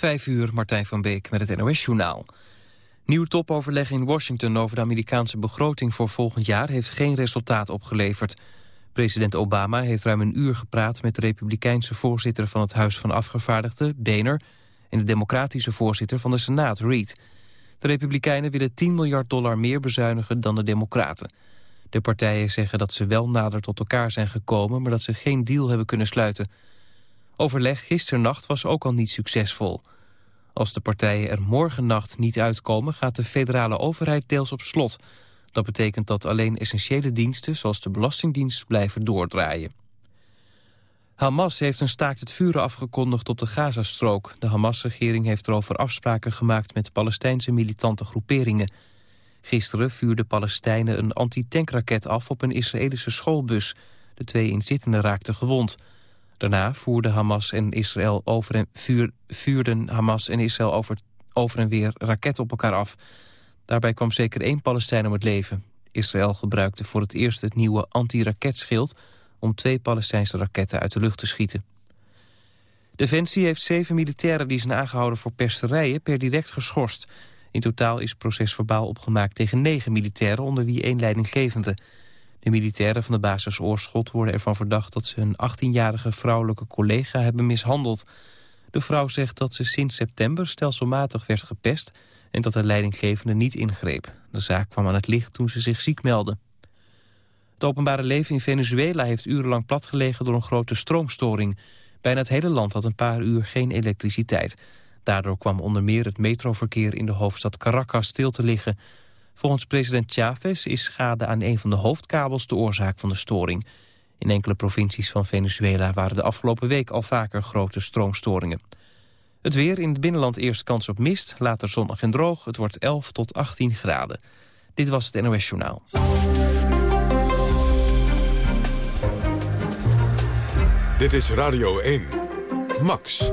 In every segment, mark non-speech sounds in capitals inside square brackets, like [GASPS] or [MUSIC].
Vijf uur, Martijn van Beek met het NOS-journaal. Nieuw topoverleg in Washington over de Amerikaanse begroting voor volgend jaar... heeft geen resultaat opgeleverd. President Obama heeft ruim een uur gepraat met de republikeinse voorzitter van het Huis van Afgevaardigden, Boehner... en de democratische voorzitter van de Senaat, Reid. De republikeinen willen 10 miljard dollar meer bezuinigen dan de democraten. De partijen zeggen dat ze wel nader tot elkaar zijn gekomen... maar dat ze geen deal hebben kunnen sluiten... Overleg gisternacht was ook al niet succesvol. Als de partijen er morgennacht niet uitkomen... gaat de federale overheid deels op slot. Dat betekent dat alleen essentiële diensten... zoals de Belastingdienst blijven doordraaien. Hamas heeft een staakt het vuren afgekondigd op de Gazastrook. De Hamas-regering heeft erover afspraken gemaakt... met Palestijnse militante groeperingen. Gisteren vuurden Palestijnen een antitankraket af op een Israëlische schoolbus. De twee inzittenden raakten gewond... Daarna voerden Hamas en Israël over en vuur, vuurden Hamas en Israël over, over en weer raketten op elkaar af. Daarbij kwam zeker één Palestijn om het leven. Israël gebruikte voor het eerst het nieuwe anti-raketschild... om twee Palestijnse raketten uit de lucht te schieten. Defensie heeft zeven militairen die zijn aangehouden voor perserijen per direct geschorst. In totaal is procesverbaal opgemaakt tegen negen militairen... onder wie één leidinggevende... De militairen van de basis Oorschot worden ervan verdacht... dat ze een 18-jarige vrouwelijke collega hebben mishandeld. De vrouw zegt dat ze sinds september stelselmatig werd gepest... en dat de leidinggevende niet ingreep. De zaak kwam aan het licht toen ze zich ziek meldde. Het openbare leven in Venezuela heeft urenlang platgelegen... door een grote stroomstoring. Bijna het hele land had een paar uur geen elektriciteit. Daardoor kwam onder meer het metroverkeer in de hoofdstad Caracas stil te liggen... Volgens president Chavez is schade aan een van de hoofdkabels de oorzaak van de storing. In enkele provincies van Venezuela waren de afgelopen week al vaker grote stroomstoringen. Het weer in het binnenland eerst kans op mist, later zonnig en droog. Het wordt 11 tot 18 graden. Dit was het NOS Journaal. Dit is Radio 1. Max.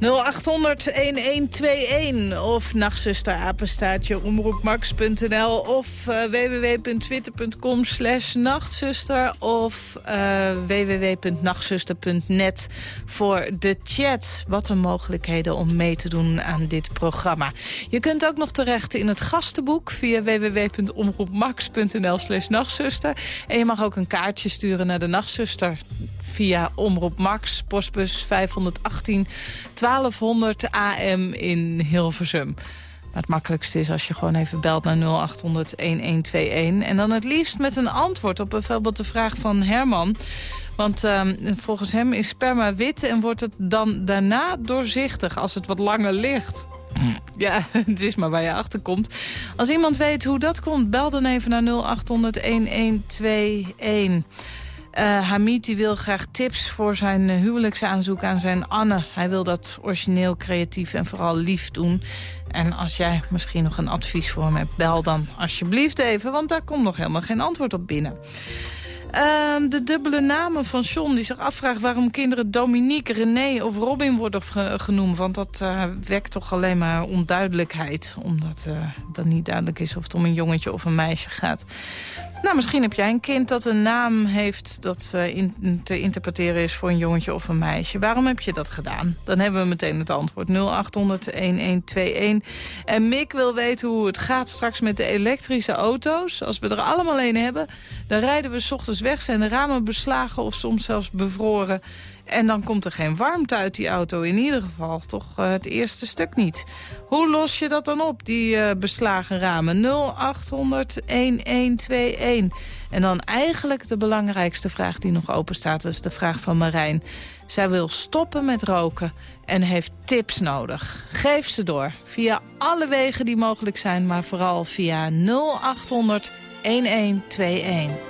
0800-1121 of nachtzuster apenstaatje omroepmax.nl of uh, www.twitter.com slash nachtzuster of uh, www.nachtzuster.net voor de chat. Wat een mogelijkheden om mee te doen aan dit programma. Je kunt ook nog terecht in het gastenboek via www.omroepmax.nl slash nachtzuster. En je mag ook een kaartje sturen naar de nachtzuster via Omroep Max, postbus 518 1200 AM in Hilversum. Maar het makkelijkste is als je gewoon even belt naar 0800-1121. En dan het liefst met een antwoord op bijvoorbeeld de vraag van Herman. Want uh, volgens hem is sperma wit en wordt het dan daarna doorzichtig als het wat langer ligt. [LAUGHS] Ja, [LAUGHS] het is maar waar je achterkomt. Als iemand weet hoe dat komt, bel dan even naar 0800-1121. Uh, Hamid die wil graag tips voor zijn uh, huwelijksaanzoek aan zijn Anne. Hij wil dat origineel, creatief en vooral lief doen. En als jij misschien nog een advies voor hem hebt, bel dan alsjeblieft even... want daar komt nog helemaal geen antwoord op binnen. Uh, de dubbele namen van John die zich afvraagt waarom kinderen Dominique, René of Robin worden genoemd. Want dat uh, wekt toch alleen maar onduidelijkheid. Omdat uh, dan niet duidelijk is of het om een jongetje of een meisje gaat. Nou, misschien heb jij een kind dat een naam heeft... dat in, te interpreteren is voor een jongetje of een meisje. Waarom heb je dat gedaan? Dan hebben we meteen het antwoord. 0800-1121. En Mick wil weten hoe het gaat straks met de elektrische auto's. Als we er allemaal een hebben, dan rijden we s ochtends weg... zijn de ramen beslagen of soms zelfs bevroren... En dan komt er geen warmte uit die auto. In ieder geval toch uh, het eerste stuk niet. Hoe los je dat dan op, die uh, beslagen ramen? 0800 1121. En dan eigenlijk de belangrijkste vraag die nog open staat. Is de vraag van Marijn. Zij wil stoppen met roken en heeft tips nodig. Geef ze door via alle wegen die mogelijk zijn. Maar vooral via 0800 1121.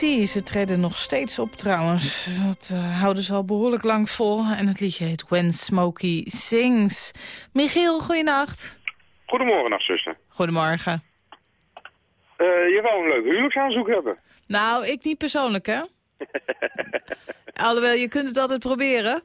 Ze treden nog steeds op trouwens. Dat eh, houden ze al behoorlijk lang vol. En het liedje heet When Smokey Sings. Michiel, goeienacht. Goedemorgen, nachtzuster. Goedemorgen. Eh je wou een leuk huwelijksaanzoek hebben. Nou, ik niet persoonlijk, hè? [LAUGHS] Alhoewel, je kunt het altijd proberen.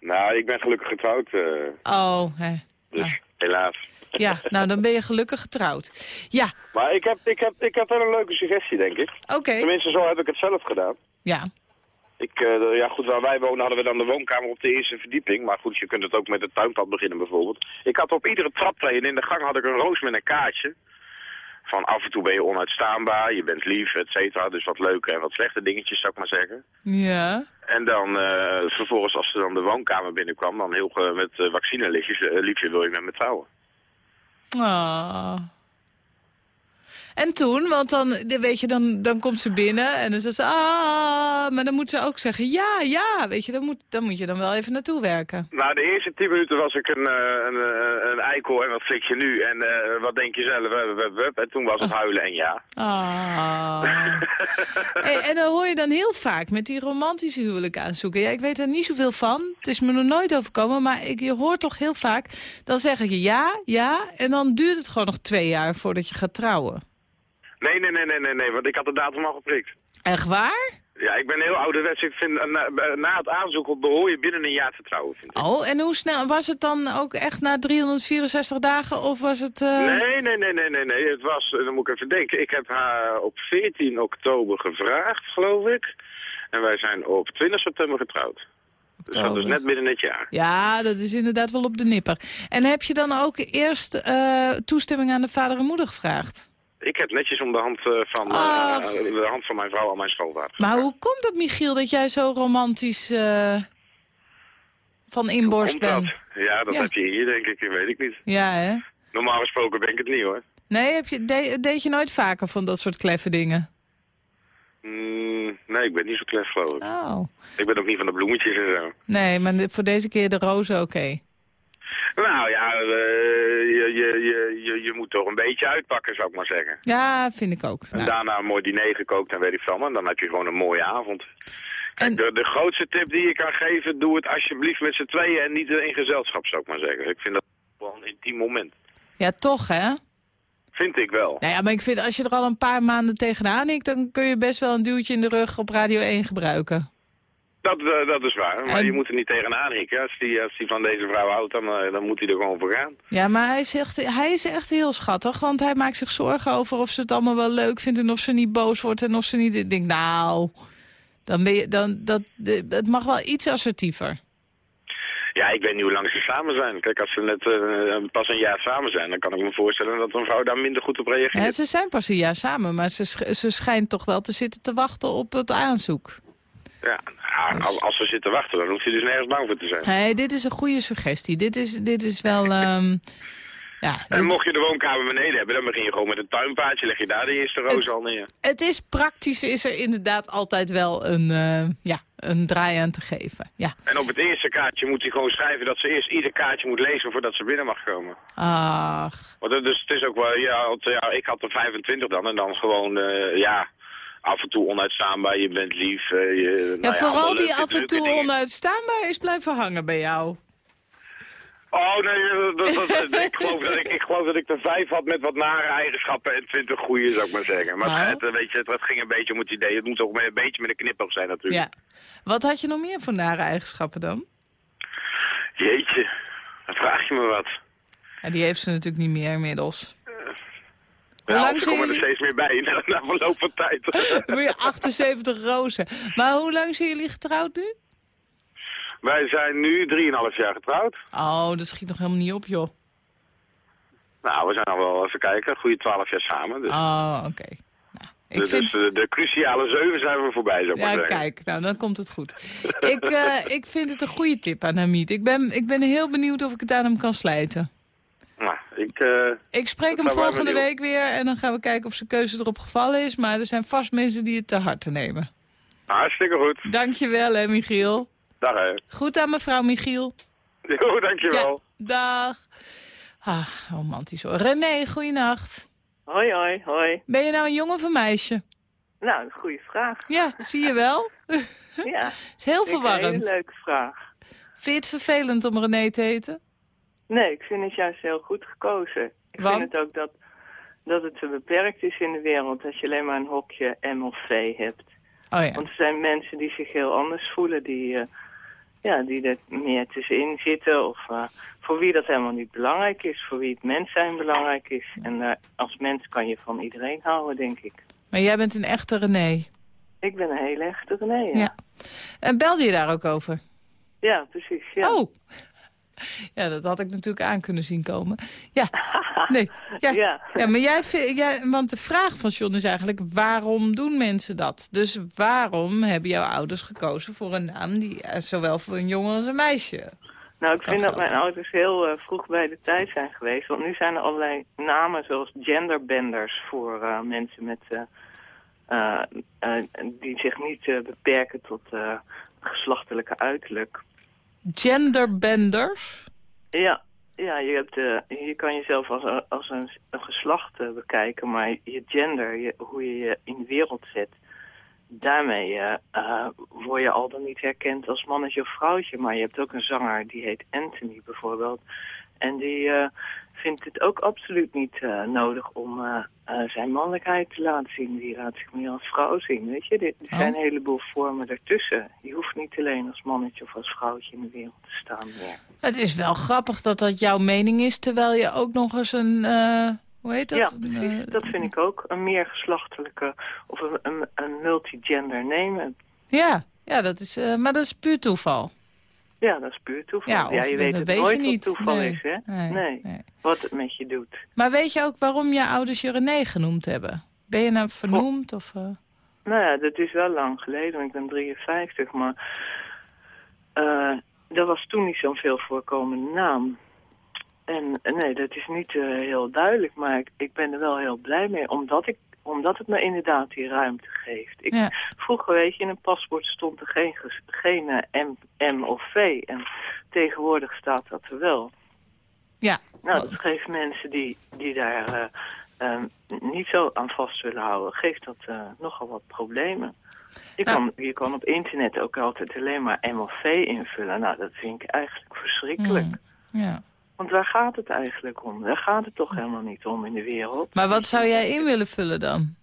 Nou, ik ben gelukkig getrouwd, eh, Oh, hè. dus Ah. helaas. Ja, nou, dan ben je gelukkig getrouwd. Ja, Maar ik heb, ik, heb, ik heb wel een leuke suggestie, denk ik. oké. Tenminste, zo heb ik het zelf gedaan. Ja, Ik, eh, ja goed, waar wij wonen hadden we dan de woonkamer op de eerste verdieping. Maar goed, je kunt het ook met het tuinpad beginnen bijvoorbeeld. Ik had op iedere traptree en in de gang had ik een roos met een kaartje. Van af en toe ben je onuitstaanbaar, je bent lief, et cetera. Dus wat leuke en wat slechte dingetjes, zou ik maar zeggen. ja. En dan eh, vervolgens, als ze dan de woonkamer binnenkwam, dan heel met uh, vaccinelichtjes, eh, liefje wil je met me trouwen. Ah. En toen, want dan, weet je, dan, dan komt ze binnen en dan zegt ze, ah, maar dan moet ze ook zeggen, ja, ja, weet je, dan moet, dan moet je dan wel even naartoe werken. Nou, de eerste tien minuten was ik een, eh, een, eh, een eikel en wat flik je nu? En eh, wat denk je zelf? En toen was het huilen en ja. Ah. [LAUGHS] Hey, en dan hoor je dan heel vaak met die romantische huwelijk aanzoeken. Ja, ik weet er niet zoveel van. Het is me nog nooit overkomen, maar ik, je hoort toch heel vaak... dan zeg je ja, ja, en dan duurt het gewoon nog twee jaar voordat je gaat trouwen. Nee, nee, nee, nee, nee, nee, want ik had de datum al geprikt. Echt waar? Ja, ik ben heel ouderwets. Ik vind, eh, na, na het aanzoeken behoor je binnen een jaar te trouwen, vind ik. Oh, en hoe snel? Was het dan ook echt na 364 dagen of was het... eh, Nee, nee, nee, nee, nee, nee. Het was, eh, dan moet ik even denken. Ik heb haar op 14 oktober gevraagd, geloof ik. En wij zijn op 20 september getrouwd. Dus dat is net in het jaar. Ja, dat is inderdaad wel op de nipper. En heb je dan ook eerst eh, toestemming aan de vader en moeder gevraagd? Ik heb netjes om de hand, eh, van, Ah. eh, de hand van mijn vrouw aan mijn schoonvader. Maar hoe komt het, Michiel, dat jij zo romantisch eh, van inborst Komt dat? bent? Ja, dat Ja. heb je hier denk ik, weet ik niet. Ja, hè? Normaal gesproken ben ik het niet hoor. Nee, heb je, de- deed je nooit vaker van dat soort kleffe dingen? Mm, nee, ik ben niet zo klef geloof ik. Oh. Ik ben ook niet van de bloemetjes en zo. Nee, maar voor deze keer de rozen oké. Nou ja, eh, je, je, je, je, je moet toch een beetje uitpakken zou ik maar zeggen. Ja, vind ik ook. En Nou, daarna een mooi diner gekookt en weet ik veel. En dan heb je gewoon een mooie avond. Kijk, En- de, de grootste tip die je kan geven, doe het alsjeblieft met z'n tweeën en niet in gezelschap, zou ik maar zeggen. Ik vind dat wel een intiem moment. ja, toch hè? Vind ik wel. Nou ja, maar ik vind als je er al een paar maanden tegenaan hikt... dan kun je best wel een duwtje in de rug op Radio 1 gebruiken. Dat, eh, dat is waar. Maar En- je moet er niet tegenaan hikken. Als die, als die van deze vrouw houdt, dan, eh, dan moet hij er gewoon voor gaan. Ja, maar hij is, echt, hij is echt heel schattig. Want hij maakt zich zorgen over of ze het allemaal wel leuk vindt... en of ze niet boos wordt en of ze niet... Ik denk, nou, dan ben je, dan, dat, het mag wel iets assertiever. Ja, ik weet niet hoe lang ze samen zijn. Kijk, als ze net eh, pas een jaar samen zijn, dan kan ik me voorstellen dat een vrouw daar minder goed op reageert. Ja, ze zijn pas een jaar samen, maar ze, sch- ze schijnt toch wel te zitten te wachten op het aanzoek. Ja, nou, als, als ze zitten wachten, dan hoeft hij dus nergens bang voor te zijn. Nee, dit is een goede suggestie. Dit is, dit is wel... [LAUGHS] ehm, ja, En mocht je de woonkamer beneden hebben, dan begin je gewoon met een tuinpaadje. Leg je daar de eerste roos Het- al neer. het is praktisch, is er inderdaad altijd wel een, eh, ja, een draai aan te geven. Ja. En op het eerste kaartje moet hij gewoon schrijven dat ze eerst ieder kaartje moet lezen voordat ze binnen mag komen. Ach, Want het, dus het is ook wel, ja, want, ja, ik had er 25 dan en dan gewoon, eh, ja, af en toe onuitstaanbaar, je bent lief. eh, je, ja, nou vooral allemaal die af en toe dingen. onuitstaanbaar is blijven hangen bij jou. Oh nee, dat, dat, dat- ik, geloof dat ik, ik geloof dat ik er vijf had met wat nare eigenschappen en twintig goede, zou ik maar zeggen. Maar Nou. het, eh, weet je, het, het ging een beetje om het idee. Het moet ook een beetje met een knipoog zijn natuurlijk. Ja. Wat had je nog meer voor nare eigenschappen dan? Jeetje, dan vraag je me wat. Ja, die heeft ze natuurlijk niet meer inmiddels. Hoe Ja, lang ze komen er steeds meer bij [LAUGHS] na, na verloop van tijd. [LAUGHS] Je 78 rozen. Maar hoe lang zijn jullie getrouwd nu? Wij zijn nu 3,5 jaar getrouwd. Oh, dat schiet nog helemaal niet op, joh. Nou, we zijn al wel, even kijken, goede 12 jaar samen. Dus, Oh, oké. Nou, ik dus vind... de, de cruciale zeven zijn we voorbij, zou ik maar Ja, zeggen. kijk, nou, dan komt het goed. [LAUGHS] ik, eh, ik vind het een goede tip aan Hamid. Ik ben, ik ben heel benieuwd of ik het aan hem kan slijten. Ik, eh, Ik spreek hem volgende week weer en dan gaan we kijken of zijn keuze erop gevallen is. Maar er zijn vast mensen die het te harte nemen. hartstikke goed. Dankjewel, hè, Michiel. Dag, hè. Goed aan mevrouw Michiel. Jo, dankjewel. dag. Ah, romantisch hoor. René, goeienacht. Hoi, hoi, hoi. Ben je nou een jongen of een meisje? Nou, een goede vraag. Ja, zie je wel. [LAUGHS] Ja, [LAUGHS] is heel ik een hele verwarrend. leuke vraag. Vind je het vervelend om René te heten? Nee, ik vind het juist heel goed gekozen. Ik Want? vind het ook dat, dat het te beperkt is in de wereld als je alleen maar een hokje M of V hebt. Oh ja. Want er zijn mensen die zich heel anders voelen, die, eh, ja, die er meer tussenin zitten. Of eh, voor wie dat helemaal niet belangrijk is, voor wie het mens zijn belangrijk is. En eh, als mens kan je van iedereen houden, denk ik. Maar jij bent een echte René. Ik ben een hele echte René, ja. Ja. En belde je daar ook over? Ja, precies. Ja. Oh! [LAUGHS] Ja, dat had ik natuurlijk aan kunnen zien komen. Ja, [LAUGHS] nee. Ja, ja. Ja. maar jij, jij, want de vraag van John is eigenlijk... waarom doen mensen dat? Dus waarom hebben jouw ouders gekozen voor een naam... die eh, zowel voor een jongen als een meisje... Nou, ik vind dat mijn ouders heel eh, vroeg bij de tijd zijn geweest. Want nu zijn er allerlei namen zoals genderbenders voor eh, mensen met, die zich niet beperken tot geslachtelijke uiterlijk. Genderbenders? Ja, ja je, hebt, eh, je kan jezelf als, een- als een, geslacht eh, bekijken, maar je gender, je, hoe je je in de wereld zet, daarmee eh, word je al dan niet herkend als mannetje of vrouwtje. Maar je hebt ook een zanger, die heet Anthony bijvoorbeeld. En die eh, vindt het ook absoluut niet eh, nodig om eh, eh, zijn mannelijkheid te laten zien. Die laat zich meer als vrouw zien, weet je. Er er zijn een heleboel vormen ertussen. Je hoeft niet alleen als mannetje of als vrouwtje in de wereld te staan meer. Het is wel grappig dat dat jouw mening is... terwijl je ook nog eens een... eh, hoe heet dat? Ja, precies. Dat vind ik ook. Een meer geslachtelijke of een, een, een multigender nemen. Ja, ja dat is, eh, maar dat is puur toeval. Ja, dat is puur toeval. Ja, je weet het weet je nooit niet. wat toeval Nee, is, hè? nee, nee, nee. Wat het met je doet. Maar weet je ook waarom je ouders je René genoemd hebben? Ben je nou vernoemd? Of, eh? Nou ja, dat is wel lang geleden, want ik ben 53, maar eh dat was toen niet zo'n veel voorkomende naam. En eh, nee, dat is niet eh, heel duidelijk, maar ik, ik ben er wel heel blij mee, omdat, ik, omdat het me inderdaad die ruimte geeft. Ik, Ja. Vroeger, weet je, in een paspoort stond er geen, geen eh, M, M of V. En tegenwoordig staat dat er wel. Ja. Nou, dat geeft mensen die, die daar eh, eh, niet zo aan vast willen houden, geeft dat eh, nogal wat problemen. Je, Nou. kan, je kan op internet ook altijd alleen maar M of V invullen. Nou, dat vind ik eigenlijk verschrikkelijk. Mm, ja. Want waar gaat het eigenlijk om? Daar gaat het toch helemaal niet om in de wereld. Maar wat zou jij in willen vullen dan?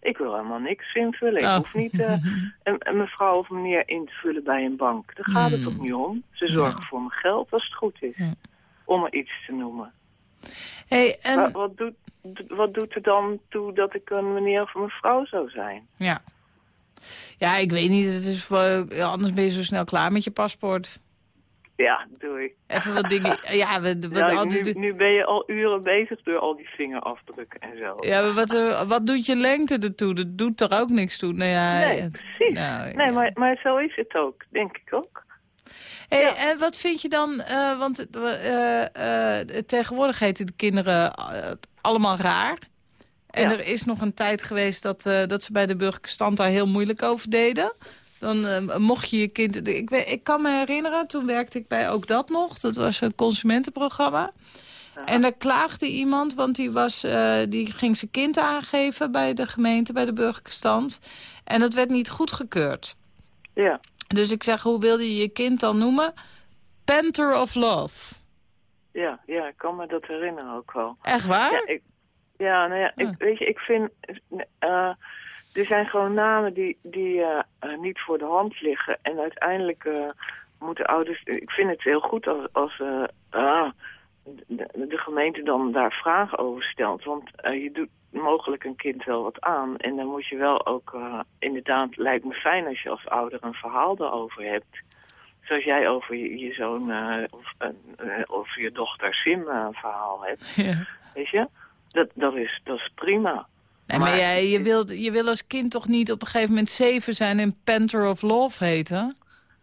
Ik wil helemaal niks invullen. Ik Oh. hoef niet eh, [LAUGHS] een, een mevrouw of meneer in te vullen bij een bank. Daar gaat het Hmm. toch niet om? Ze zorgen voor mijn geld als het goed is. Ja. Om er iets te noemen. Hey, en... Wat, doet, wat doet er dan toe dat ik een meneer of een mevrouw zou zijn? Ja. Ja, ik weet niet. Het is anders ben je zo snel klaar met je paspoort. Ja, doe ik. Even wat dingen... [LAUGHS] Ja, we, we, Ja, hadden nu, nu ben je al uren bezig door al die vingerafdrukken en zo. ja, maar wat, eh, wat doet je lengte ertoe? Dat doet er ook niks toe. Nou ja, nee, het- precies. nou, nee, maar, maar zo is het ook, denk ik ook. Hey, Ja. En wat vind je dan, eh, want eh, eh, tegenwoordig heten de kinderen eh, allemaal raar. En Ja. er is nog een tijd geweest dat, eh, dat ze bij de burgerstand daar heel moeilijk over deden. Dan eh, mocht je je kind... Ik, ik kan me herinneren, toen werkte ik bij Ook Dat Nog. Dat was een consumentenprogramma. En daar klaagde iemand, want die, was, eh, die ging zijn kind aangeven... bij de gemeente, bij de burgerstand. En dat werd niet goedgekeurd. Ja, Dus ik zeg, hoe wilde je je kind dan noemen? Panther of Love. ja, ja, ik kan me dat herinneren ook wel. Echt waar? Ja, ik, ja nou ja, Ah. ik, weet je, ik vind... eh, er zijn gewoon namen die, die eh, eh, niet voor de hand liggen. En uiteindelijk eh, moeten ouders... Ik vind het heel goed als, als ah, de, de gemeente dan daar vragen over stelt. Want je doet mogelijk een kind wel wat aan. En dan moet je wel ook... inderdaad, lijkt me fijn als je als ouder een verhaal erover hebt. Zoals jij over je, je zoon of, of je dochter Sim een verhaal hebt. Ja. Weet je? Dat, dat, is, dat is prima. Nee, maar Maar- jij, je, wil, je wil als kind toch niet op een gegeven moment zeven zijn en Panther of Love heten?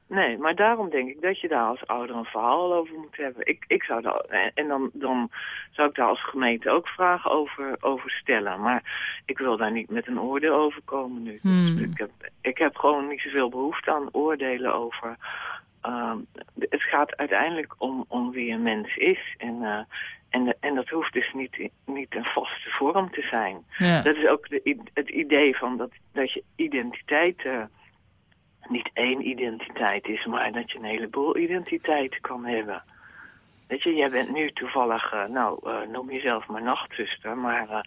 Nee, maar daarom denk ik dat je daar als ouder een verhaal over moet hebben. Ik, ik zou daar, en- en dan, dan zou ik daar als gemeente ook vragen over, over stellen. Maar ik wil daar niet met een oordeel over komen nu. Hmm. Dus ik, heb, ik heb gewoon niet zoveel behoefte aan oordelen over... ehm, het gaat uiteindelijk om, om wie een mens is. En, eh, en, en dat hoeft dus niet, niet een vaste vorm te zijn. Ja. Dat is ook de, het idee van dat, dat je identiteit eh, niet één identiteit is, maar dat je een heleboel identiteiten kan hebben. Weet je, jij bent nu toevallig, eh, nou, eh, noem jezelf maar nachtzuster, maar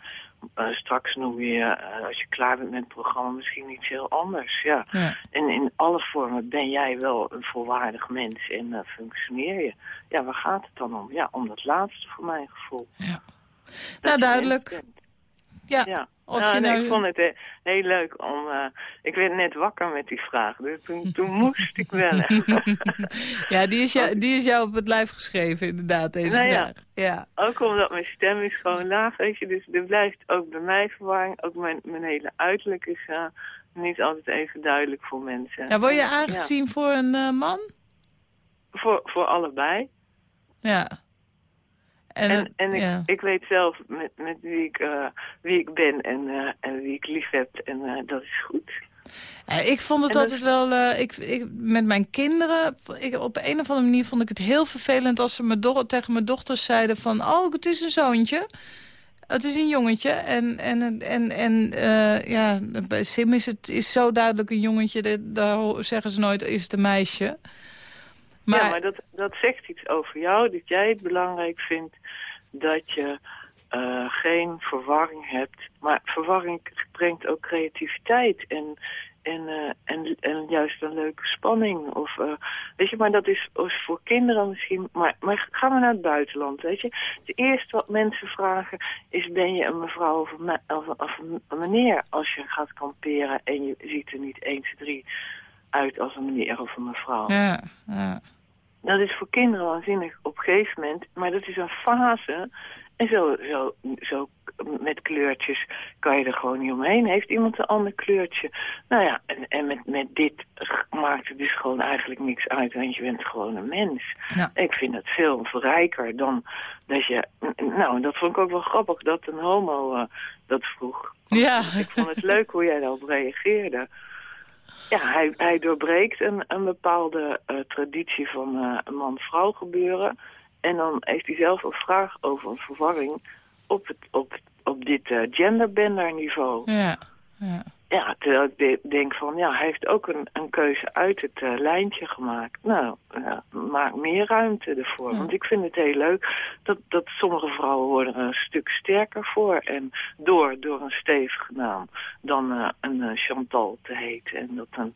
eh, straks noem je, eh, als je klaar bent met het programma, misschien iets heel anders. Ja. Ja. En in alle vormen ben jij wel een volwaardig mens en eh, functioneer je. Ja, waar gaat het dan om? Ja, om dat laatste voor mijn gevoel. Dat Nou, duidelijk. Ja. Ja. Of Nou, je nee, nou... ik vond het eh, heel leuk om... eh, ik werd net wakker met die vraag, dus toen, toen [LAUGHS] moest ik bellen. [LAUGHS] ja, die is, jou, die is jou op het lijf geschreven, inderdaad, deze Nou ja. vraag. Ja. ook omdat mijn stem is gewoon laag, weet je. Dus er blijft ook bij mij verwarring. Ook mijn, mijn hele uiterlijk is eh, niet altijd even duidelijk voor mensen. ja, word je Ja. aangezien voor een eh, man? Voor, voor allebei. Ja. En, En, en ik, ja. ik weet zelf met, met wie, ik, eh, wie ik ben en, eh, en wie ik lief heb. En eh, dat is goed. Ja, ik vond het En altijd wel... ik, ik, met mijn kinderen, ik, op een of andere manier vond ik het heel vervelend... als ze me tegen mijn dochters zeiden van... oh, het is een zoontje. Het is een jongetje. En, en, en, en ja, bij Sim is het is zo duidelijk een jongetje. Daar zeggen ze nooit, is het een meisje. Maar, Ja, maar dat, dat zegt iets over jou, dat jij het belangrijk vindt dat je eh, geen verwarring hebt. Maar verwarring brengt ook creativiteit en, en, eh, en, en juist een leuke spanning. Of, eh, weet je, maar dat is, voor kinderen misschien... Maar, maar ga maar naar het buitenland, weet je. Het eerste wat mensen vragen is, ben je een mevrouw of een, of, of een meneer als je gaat kamperen en je ziet er niet 1, 2, 3 uit als een meneer of een mevrouw. ja, ja. Dat is voor kinderen waanzinnig op een gegeven moment. Maar dat is een fase. En zo, zo, zo met kleurtjes kan je er gewoon niet omheen. Heeft iemand een ander kleurtje? Nou ja, en, en met, met dit maakt het dus gewoon eigenlijk niks uit. Want je bent gewoon een mens. Ja. Ik vind het veel verrijker dan dat je... Nou, dat vond ik ook wel grappig dat een homo eh, dat vroeg. Ja. Ik vond het leuk hoe jij daarop reageerde. Ja, hij, hij doorbreekt een, een bepaalde eh, traditie van eh, man-vrouw gebeuren. En dan heeft hij zelf een vraag over een verwarring op, het, op, op dit eh, genderbender niveau. Ja. ja. Ja, terwijl ik de- denk van, ja, hij heeft ook een, een keuze uit het eh, lijntje gemaakt. Nou, ja, maak meer ruimte ervoor. Ja. Want ik vind het heel leuk dat, dat sommige vrouwen worden er een stuk sterker voor. En door, door een stevige naam dan eh, een eh, Chantal te heten. En dat een,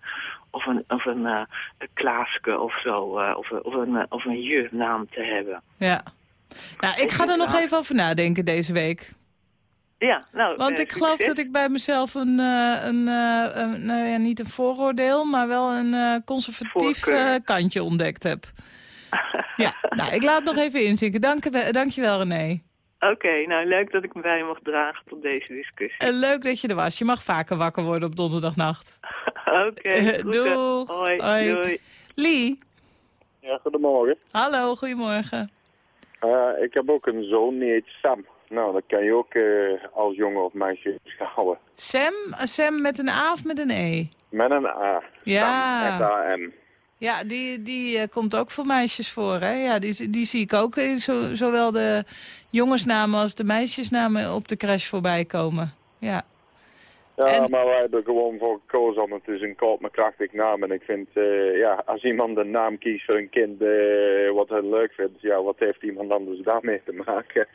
of een, of een, een Klaaske of zo, of, een- of een, of een je-naam te hebben. ja. Nou, ik ga er nog even over nadenken deze week. Ja, nou, Want eh, ik geloof dat ik bij mezelf een, eh, een, eh, een nou ja, niet een vooroordeel, maar wel een eh, conservatief Voorkeur. eh, kantje ontdekt heb. [LAUGHS] Ja, nou, ik laat het nog even inzinken. Dank, je- dankjewel René. Oké, nou leuk dat ik me bij mocht dragen tot deze discussie. En leuk dat je er was. Je mag vaker wakker worden op donderdagnacht. [LAUGHS] Oké, groeten. doeg. Hoi, Hoi. doei. Lee, Ja, goedemorgen. hallo, goedemorgen. Eh, ik heb ook een zoon, die heet Sam. Nou, dat kan je ook eh, als jongen of meisje schouwen. Sam, Sam met een A of met een E? Met een A. Ja. Sam. Ja, die, die eh, komt ook voor meisjes voor, hè? Ja, die, die zie ik ook in zo, zowel de jongensnamen als de meisjesnamen op de crash voorbij komen. Ja, Ja, En- maar wij hebben er gewoon voor gekozen, want het is een kort maar krachtig naam. En ik vind, eh, ja, als iemand een naam kiest voor een kind eh, wat hij leuk vindt, ja, wat heeft iemand anders daarmee te maken?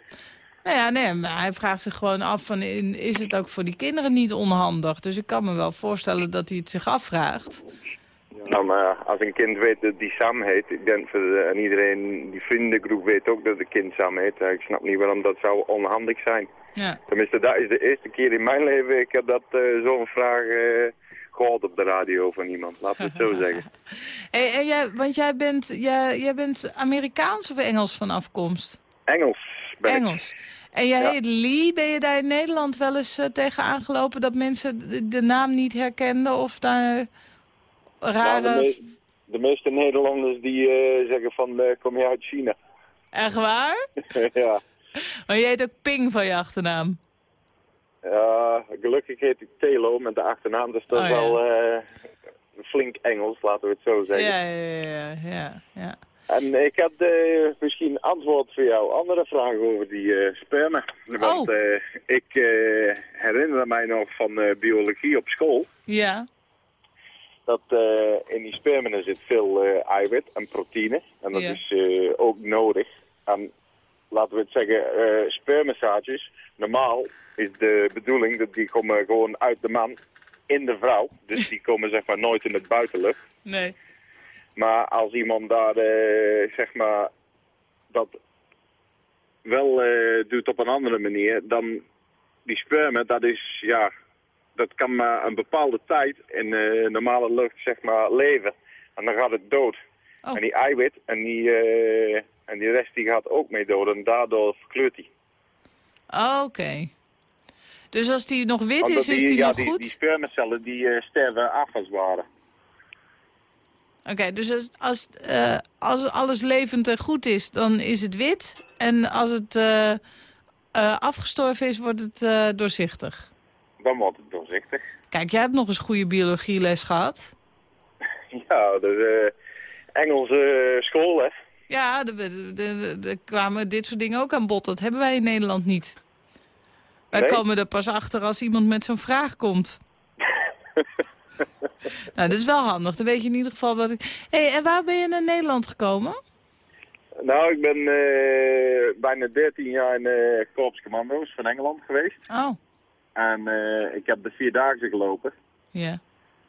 Nou ja, nee, maar hij vraagt zich gewoon af van, is het ook voor die kinderen niet onhandig? Dus ik kan me wel voorstellen dat hij het zich afvraagt. Nou, maar als een kind weet dat die Sam heet, ik denk dat eh, en iedereen, die vriendengroep weet ook dat het kind Sam heet. Ik snap niet waarom dat zou onhandig zijn. Ja, Tenminste, dat is de eerste keer in mijn leven ik heb dat eh, zo'n vraag eh, gehoord op de radio van iemand. Laten we het zo [LAUGHS] zeggen. hey, en jij, want jij bent, jij, jij bent Amerikaans of Engels van afkomst? Engels ben ik. Engels. En jij Ja. heet Lee. Ben je daar in Nederland wel eens eh, tegen aangelopen dat mensen de, naam niet herkenden of daar rare... Nou, de, me- de meeste Nederlanders die eh, zeggen van eh, kom je uit China. Echt waar? [LAUGHS] ja. Maar je heet ook Ping van je achternaam. ja, gelukkig heet ik Telo met de achternaam, dus dat Oh, is ja. wel flink Engels, laten we het zo zeggen. Ja, ja, ja, ja, ja. En ik had eh, misschien antwoord voor jou. Andere vragen over die eh sperma. Want Oh. eh, ik eh, herinner mij nog van biologie op school. Ja, dat in die sperma zit veel eiwit en proteïne. En dat Ja. is ook nodig. En laten we het zeggen, spermazaadjes, normaal is de bedoeling dat die komen gewoon uit de man in de vrouw. Dus [LAUGHS] die komen zeg maar nooit in het buitenlucht. nee. Maar als iemand daar, eh, zeg maar, dat wel eh, doet op een andere manier, dan die sperma, dat is, ja, dat kan maar een bepaalde tijd in eh, normale lucht, zeg maar, leven. En dan gaat het dood. Oh. En die eiwit en die, en die rest die gaat ook mee dood en daardoor verkleurt hij. Oké. Dus als die nog wit is, is die ja, nog die, goed? die spermacellen die sterven af als het ware. Oké, dus als, als, eh, als alles levend en goed is, dan is het wit. En als het eh, eh, afgestorven is, wordt het doorzichtig. Dan wordt het doorzichtig. Kijk, jij hebt nog eens goede biologieles gehad. [LAUGHS] Ja, de Engelse school, hè. Ja, er- kwamen dit soort dingen ook aan bod. Dat hebben wij in Nederland niet. Wij Nee? komen er pas achter als iemand met zo'n vraag komt. [LAUGHS] [LAUGHS] nou, dat is wel handig. Dan weet je in ieder geval wat ik... hey, en waar ben je naar Nederland gekomen? Nou, ik ben eh, bijna 13 jaar in de korpscommando's van Engeland geweest. Oh, En eh, ik heb de Vierdaagse gelopen. ja.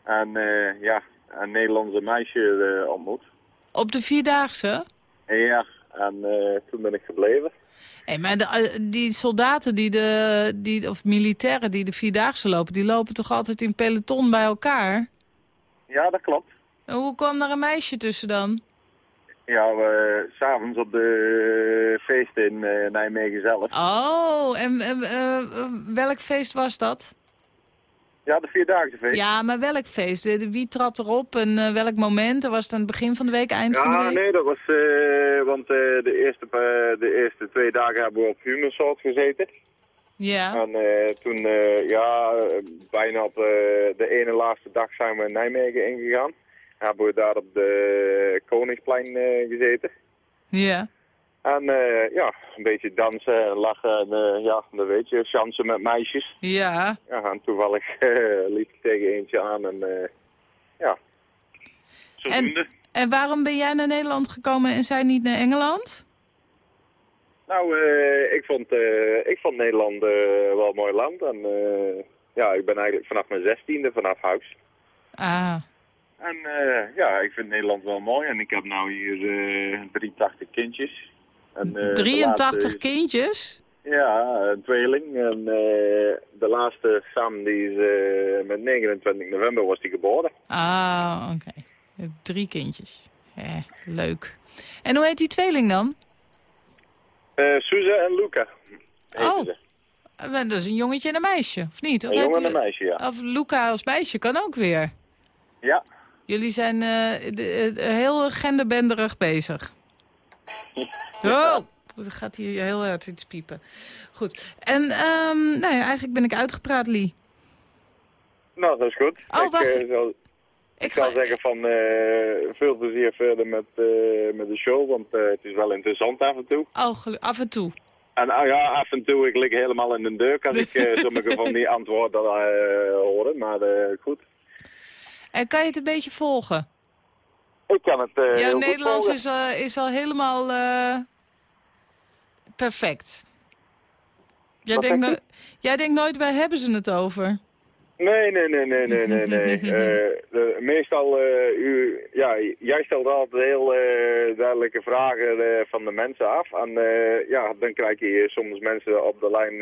En eh, ja, een Nederlandse meisje eh, ontmoet. Op de Vierdaagse? Ja, en eh, toen ben ik gebleven. Hey, maar de, eh, die soldaten, die de, die, of militairen die de Vierdaagse lopen... die lopen toch altijd in peloton bij elkaar? Ja, dat klopt. En hoe kwam daar een meisje tussen dan? Ja, we s'avonds op de feest in eh, Nijmegen zelf. Oh, en en, eh, eh, welk feest was dat? Ja, de Vierdaagse feest. Ja, maar welk feest? Wie trad erop en eh, welk moment? Was het aan het begin van de week, eind van de Ja, week? nee, dat was, eh, want eh, de, eerste, de eerste twee dagen hebben we op Humersoort gezeten. Ja. En toen, ja, bijna op de ene laatste dag zijn we in Nijmegen ingegaan. Hebben we daar op de Koningsplein gezeten. Ja. En eh, ja, een beetje dansen en lachen en eh, ja, dat weet je, chansen met meisjes. Ja. Ja, en toevallig [LAUGHS] eh, liep ik tegen eentje aan en ja, zodoende. En, en waarom ben jij naar Nederland gekomen en zij niet naar Engeland? Nou, ik, vond, ik vond Nederland wel een mooi land. En ja, ik ben eigenlijk vanaf mijn zestiende vanaf huis. Ah. En ja, ik vind Nederland wel mooi. En ik heb nou hier eh 83 kindjes. En, eh, de 83 laatste- kindjes? Ja, een tweeling. En eh, de laatste Sam, die is eh, met 29 november was die geboren. Ah, oké. Drie kindjes. Eh, leuk. En hoe heet die tweeling dan? Eh Suze en Luca. Oh. ze. Eh, Dat is een jongetje en een meisje, of niet? Of Een jongen en een meisje, ja. Of Luca als meisje kan ook weer. Ja. Jullie zijn eh, eh, heel genderbenderig bezig. [LAUGHS] Oh, er gaat hier heel hard iets piepen. Goed. En ehm, nou ja, eigenlijk ben ik uitgepraat, Lee. Nou, dat is goed. Oh, ik, wacht. eh, zal, Ik ga- zeggen van eh, veel plezier verder met, eh, met de show, want eh, het is wel interessant af en toe. Oh, af en toe. En ah ja, af en toe, ik lig helemaal in de deur, kan [LAUGHS] ik eh, sommige van die antwoorden eh, horen, maar eh, goed. En kan je het een beetje volgen? Ik kan het eh heel Jouw goed Nederlands volgen. is, al- is al helemaal eh, perfect. Jij denkt, zegt no- jij denkt nooit, waar hebben ze het over? Nee, nee, nee, nee, nee, nee, nee. [LAUGHS] Eh, de- meestal, eh, u, ja, jij stelt altijd heel eh, duidelijke vragen van de mensen af. En ja, dan krijg je soms mensen op de lijn...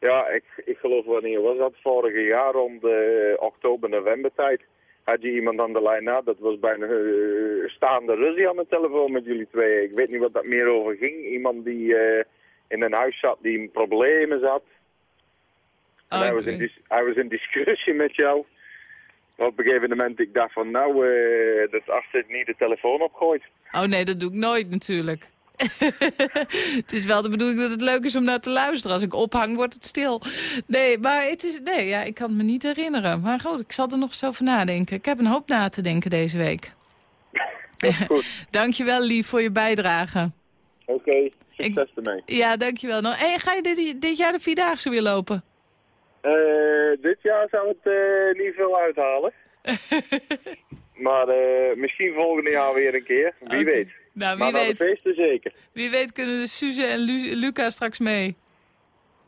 ja, ik, ik geloof wanneer was dat? Vorig jaar rond eh, oktober, november tijd. Had je iemand aan de lijn na, dat was bijna eh, staande ruzie aan de telefoon met jullie twee. Ik weet niet wat dat meer over ging. Iemand die eh, in een huis zat, die in problemen zat. En Oh, hij, was in weet- dis- hij was in discussie [LAUGHS] met jou. Op een gegeven moment ik dacht van nou, eh, dat Astrid niet de telefoon opgooit. Oh nee, dat doe ik nooit natuurlijk. [LAUGHS] het is wel de bedoeling dat het leuk is om naar te luisteren. Als ik ophang, wordt het stil. Nee, maar het is, nee, ja, ik kan het me niet herinneren. Maar goed, ik zal er nog eens over nadenken. Ik heb een hoop na te denken deze week. Goed, [LAUGHS] Dankjewel, Lief, voor je bijdrage. oké, succes ermee. Ja, dankjewel. Nou, hey, ga je dit, dit jaar de Vierdaagse weer lopen? Eh, dit jaar zou het eh, niet veel uithalen. [LAUGHS] maar eh, misschien volgende jaar weer een keer, wie weet. Nou, maar wie naar de weet, feesten zeker. wie weet kunnen de Suze en Lu- Luca straks mee.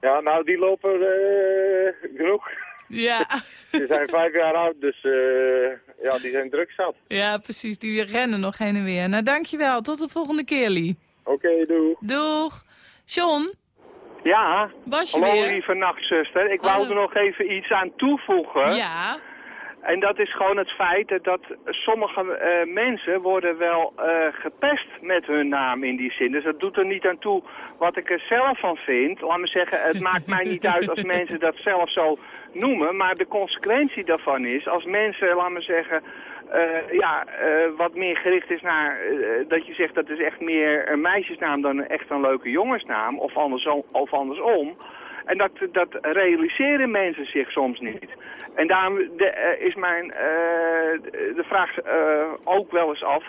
Ja, nou die lopen eh, genoeg. Ja, [LAUGHS] Ze zijn vijf jaar oud, dus eh, ja, die zijn druk zat. ja, precies. Die rennen nog heen en weer. Nou, dankjewel. Tot de volgende keer, Lie. Oké, doe. Doeg. John, Ja, was je hallo weer? lieve nachtzuster. Ik wou er nog even iets aan toevoegen. Ja. En dat is gewoon het feit dat sommige eh, mensen worden wel eh, gepest met hun naam in die zin. Dus dat doet er niet aan toe wat ik er zelf van vind. Laat me zeggen, het [LAUGHS] maakt mij niet uit als mensen dat zelf zo noemen. Maar de consequentie daarvan is, als mensen, laat me zeggen, eh, ja, wat meer gericht is naar, dat je zegt dat is echt meer een meisjesnaam dan echt een leuke jongensnaam. Of andersom. Of andersom en dat, dat realiseren mensen zich soms niet. En daarom de, eh, is mijn, eh, de vraag eh, ook wel eens af...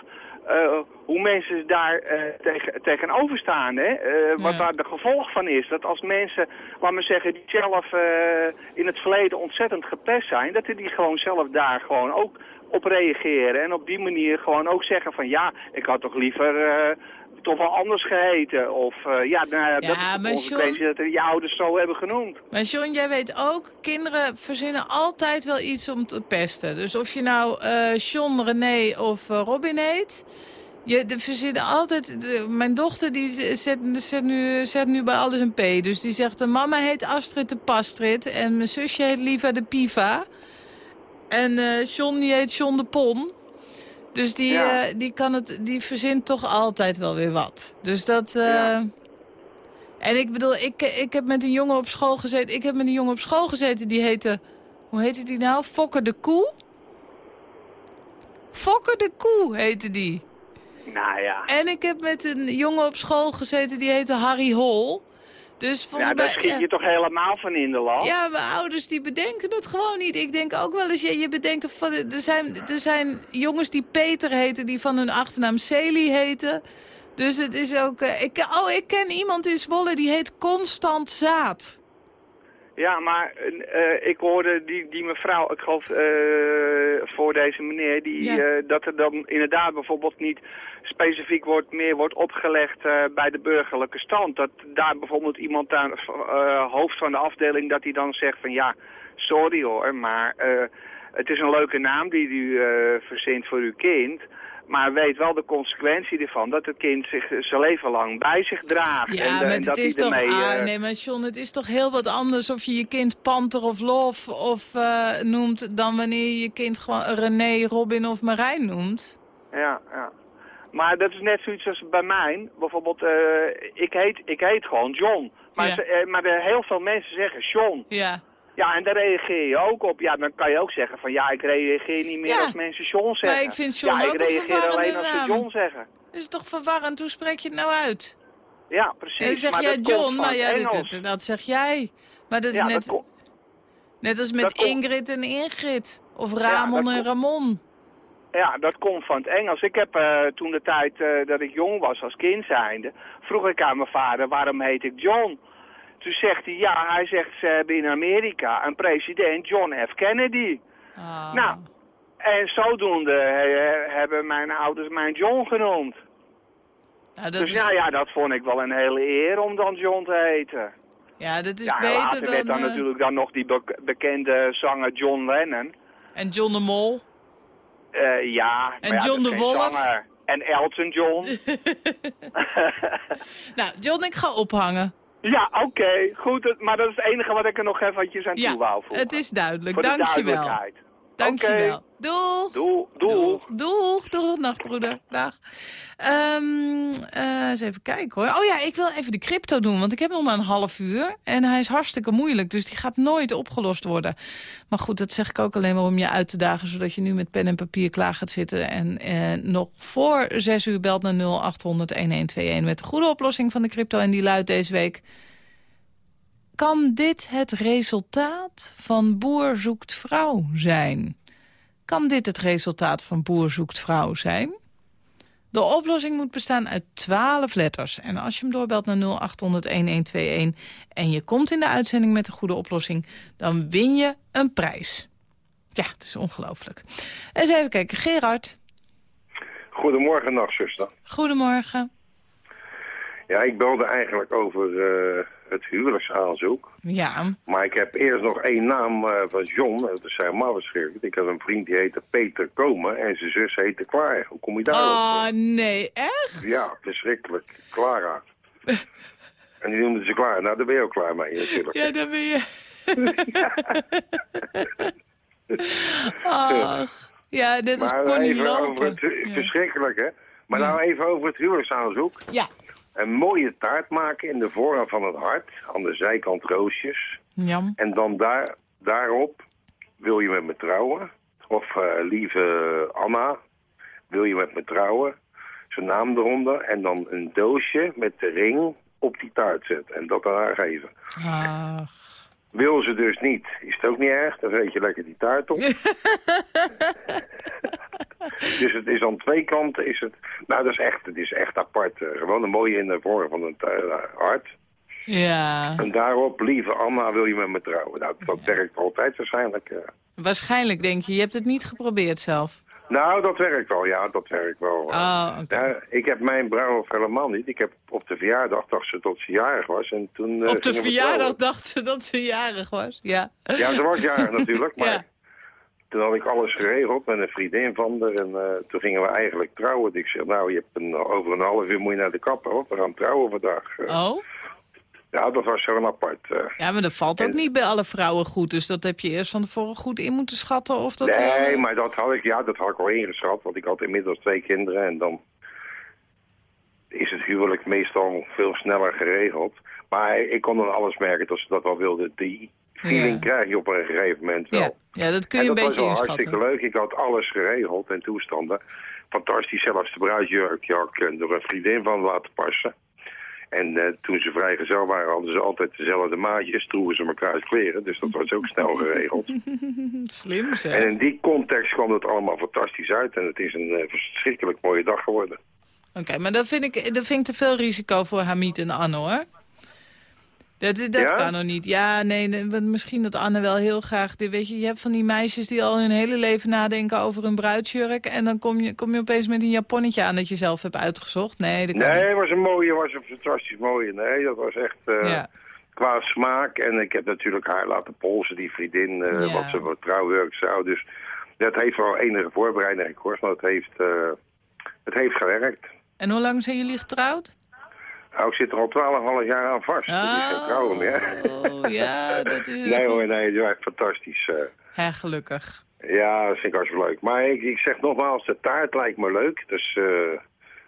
hoe mensen daar eh, tegen, tegenover staan, hè? Wat Ja. daar de gevolg van is. Dat als mensen, laat maar zeggen, die zelf in het verleden ontzettend gepest zijn... dat die gewoon zelf daar gewoon ook op reageren. En op die manier gewoon ook zeggen van... ja, ik had toch liever... toch wel anders geheten. Of eh, ja, nou, ja, dat is maar de consequentie dat je ouders zo hebben genoemd. Maar John, jij weet ook, kinderen verzinnen altijd wel iets om te pesten. Dus of je nou eh John, René of eh, Robin heet... Je de, verzinnen altijd... de- mijn dochter die zet, zet, nu, zet nu bij alles een P. Dus die zegt, de mama heet Astrid de Pastrid... en mijn zusje heet Liva de Piva... en John die heet John de Pon... Dus die, Ja. eh, die, kan het, die verzint toch altijd wel weer wat. Dus dat... eh, Ja. En ik bedoel, ik, ik heb met een jongen op school gezeten. Ik heb met een jongen op school gezeten die heette... Hoe heette die nou? Fokker de Koe? Fokker de Koe heette die. Nou ja. En ik heb met een jongen op school gezeten die heette Harry Hol. Dus Ja, daar schiet ja. je toch helemaal van in de land? Ja, mijn ouders die bedenken dat gewoon niet. Ik denk ook wel eens, je, je bedenkt... of Er zijn, er zijn jongens die Peter heten, die van hun achternaam Celi heten. Dus het is ook... eh, ik, oh, ik ken iemand in Zwolle, die heet Constant Zaad. Ja, maar eh, ik hoorde die, die mevrouw, ik geloof eh, voor deze meneer, die, Ja. dat er dan inderdaad bijvoorbeeld niet specifiek wordt, meer wordt opgelegd bij de burgerlijke stand. Dat daar bijvoorbeeld iemand aan hoofd van de afdeling, dat hij dan zegt van ja, sorry hoor, maar eh, het is een leuke naam die u eh, verzint voor uw kind. Maar weet wel de consequentie ervan, dat het kind zich zijn leven lang bij zich draagt. Ja, en, eh, maar en dat is toch... ermee, ah, eh, nee, maar John, het is toch heel wat anders of je je kind Panter of Lof of, eh, noemt... dan wanneer je je kind gewoon René, Robin of Marijn noemt. Ja, ja. Maar dat is net zoiets als bij mij. Bijvoorbeeld, eh, ik, heet, ik heet gewoon John. Maar, Ja. ze- eh, maar heel veel mensen zeggen John. Ja. Ja, en daar reageer je ook op. Ja, dan kan je ook zeggen van ja, ik reageer niet meer Ja. als mensen John zeggen. ik vind John ja, ik reageer alleen als ze. John zeggen. Dat is toch verwarrend? Hoe spreek je het nou uit? Ja, En precies. dan zeg maar jij John, maar ja, dat, Engels. dat, dat zeg jij. Maar dat is ja, net, dat, net als met Ingrid en Ingrid. Of Ramon en Ramon. ja, dat komt van het Engels. Ik heb eh, toen de tijd eh, dat ik jong was als kind zijnde, vroeg ik aan mijn vader waarom heet ik John. Toen zegt hij, ja, hij zegt ze hebben in Amerika een president, John F. Kennedy. Ah. Nou, en zodoende eh, hebben mijn ouders mij John genoemd. Nou, dat Dus is, ja, ja, dat vond ik wel een hele eer om dan John te heten. ja, dat is ja, beter later dan... werd dan eh, natuurlijk dan nog die be- bekende zanger John Lennon. En John de Mol. Eh, ja, En maar John de Wolf. zanger. En Elton John. [LAUGHS] [LAUGHS] Nou, John, ik ga ophangen. Ja, oké, goed. Maar dat is het enige wat ik er nog eventjes aan toe wou voegen. het is duidelijk. Voor de Dank je wel. Duidelijkheid. Dank je wel. Oké. Doeg. Doe, doe. Doeg, doeg, nacht broeder. Dag. Ehm, eh, eens even kijken hoor. Oh ja, ik wil even de crypto doen, want ik heb nog maar een half uur. En hij is hartstikke moeilijk, dus die gaat nooit opgelost worden. Maar goed, dat zeg ik ook alleen maar om je uit te dagen... zodat je nu met pen en papier klaar gaat zitten. En eh, nog voor zes uur belt naar 0800-1121 met de goede oplossing van de crypto. En die luidt deze week... Kan dit het resultaat van Boer zoekt vrouw zijn? Kan dit het resultaat van Boer zoekt vrouw zijn? De oplossing moet bestaan uit 12 letters. En als je hem doorbelt naar 0800-1121 en je komt in de uitzending met de goede oplossing... dan win je een prijs. Ja, het is ongelooflijk. Eens even kijken. Gerard, Goedemorgen, nachtzuster. goedemorgen. Ja, ik belde eigenlijk over eh, het huwelijksaanzoek. Ja, Maar ik heb eerst nog één naam eh, van John. Dat is helemaal verschrikkelijk. Ik had een vriend die heette Peter Komen en zijn zus heette Klaar. Hoe kom je daarop? Oh, nee, echt? Ja, verschrikkelijk. Clara. [LAUGHS] en die noemden ze Klaar. Nou, daar ben je ook klaar mee natuurlijk. Ja, daar ben je. [LAUGHS] Ach, ja, als maar Connie even over lopen. het hu- Ja. verschrikkelijk, hè? Maar Ja. nou even over het huwelijksaanzoek. Ja. Een mooie taart maken in de voorraad van het hart. Aan de zijkant roosjes. Jam. En dan daar, daarop, wil je met me trouwen? Of eh, lieve Anna, wil je met me trouwen? Zijn naam eronder. En dan een doosje met de ring op die taart zetten. En dat aan haar geven. Ach. Wil ze dus niet, is het ook niet erg. Dan zet je lekker die taart op. [LAUGHS] dus het is aan twee kanten, is het... Nou, dat is echt, het is echt apart. eh, gewoon een mooie in de vorm van het eh, hart. Ja, En daarop, lieve Anna, wil je met me trouwen? Nou, dat werkt altijd waarschijnlijk. waarschijnlijk denk je. Je hebt het niet geprobeerd zelf. Nou, dat werkt wel, ja, dat werkt wel. Oh. Ja, ik heb mijn bruiloft helemaal niet. Ik heb op de verjaardag dacht ze dat ze jarig was. En toen, eh, Op de verjaardag dacht ze dat ze jarig was. Ja. Ja, ze was jarig [LAUGHS] natuurlijk, maar Ja. Toen had ik alles geregeld met een vriendin van haar. En eh, toen gingen we eigenlijk trouwen. Ik zeg, nou, je hebt een, over een half uur moet je naar de kapper, want we gaan trouwen vandaag. Eh, Oh? Ja, dat was zo'n apart. eh. Ja, maar dat valt ook En- niet bij alle vrouwen goed. Dus dat heb je eerst van tevoren goed in moeten schatten of dat... nee, maar dat had ik, ja, dat had ik al ingeschat. Want ik had inmiddels twee kinderen en dan is het huwelijk meestal veel sneller geregeld. Maar ik kon dan alles merken dat ze dat wel wilden. Die feeling Ja. krijg je op een gegeven moment wel. ja. ja, dat kun je en een dat was beetje wel hartstikke inschatten. leuk. Ik had alles geregeld en toestanden. Fantastisch, zelfs de bruidsjurkje had ik eh, door een vriendin van laten passen. En eh, toen ze vrijgezel waren, hadden ze altijd dezelfde maatjes. Droegen ze elkaar kleren, dus dat was ook snel geregeld. [LAUGHS] Slim zeg. En in die context kwam het allemaal fantastisch uit. En het is een eh, verschrikkelijk mooie dag geworden. Oké, maar dat vind, ik, dat vind ik te veel risico voor Hamid en Anne, hoor. Dat, dat Ja? kan nog niet. Ja, nee, misschien dat Anne wel heel graag... Weet je, je hebt van die meisjes die al hun hele leven nadenken over hun bruidsjurk... en dan kom je, kom je opeens met een japonnetje aan dat je zelf hebt uitgezocht. Nee, dat kan Nee, het was een mooie, was een fantastisch mooie. Nee, dat was echt eh, Ja. qua smaak. En ik heb natuurlijk haar laten polsen, die vriendin, eh, Ja. wat ze wat trouwjurk zou. Dus dat heeft wel enige voorbereiding gekost, maar het heeft, eh, het heeft gewerkt. En hoe lang zijn jullie getrouwd? Nou, ik zit er al 12,5 jaar aan vast. Dat is geen trouwen meer. Oh, [LAUGHS] ja, dat is... [LAUGHS] Nee hoor, nee, het is echt fantastisch. eh. Ja, gelukkig. Ja, dat vind ik hartstikke leuk. Maar ik, ik zeg nogmaals, de taart lijkt me leuk. Dus eh,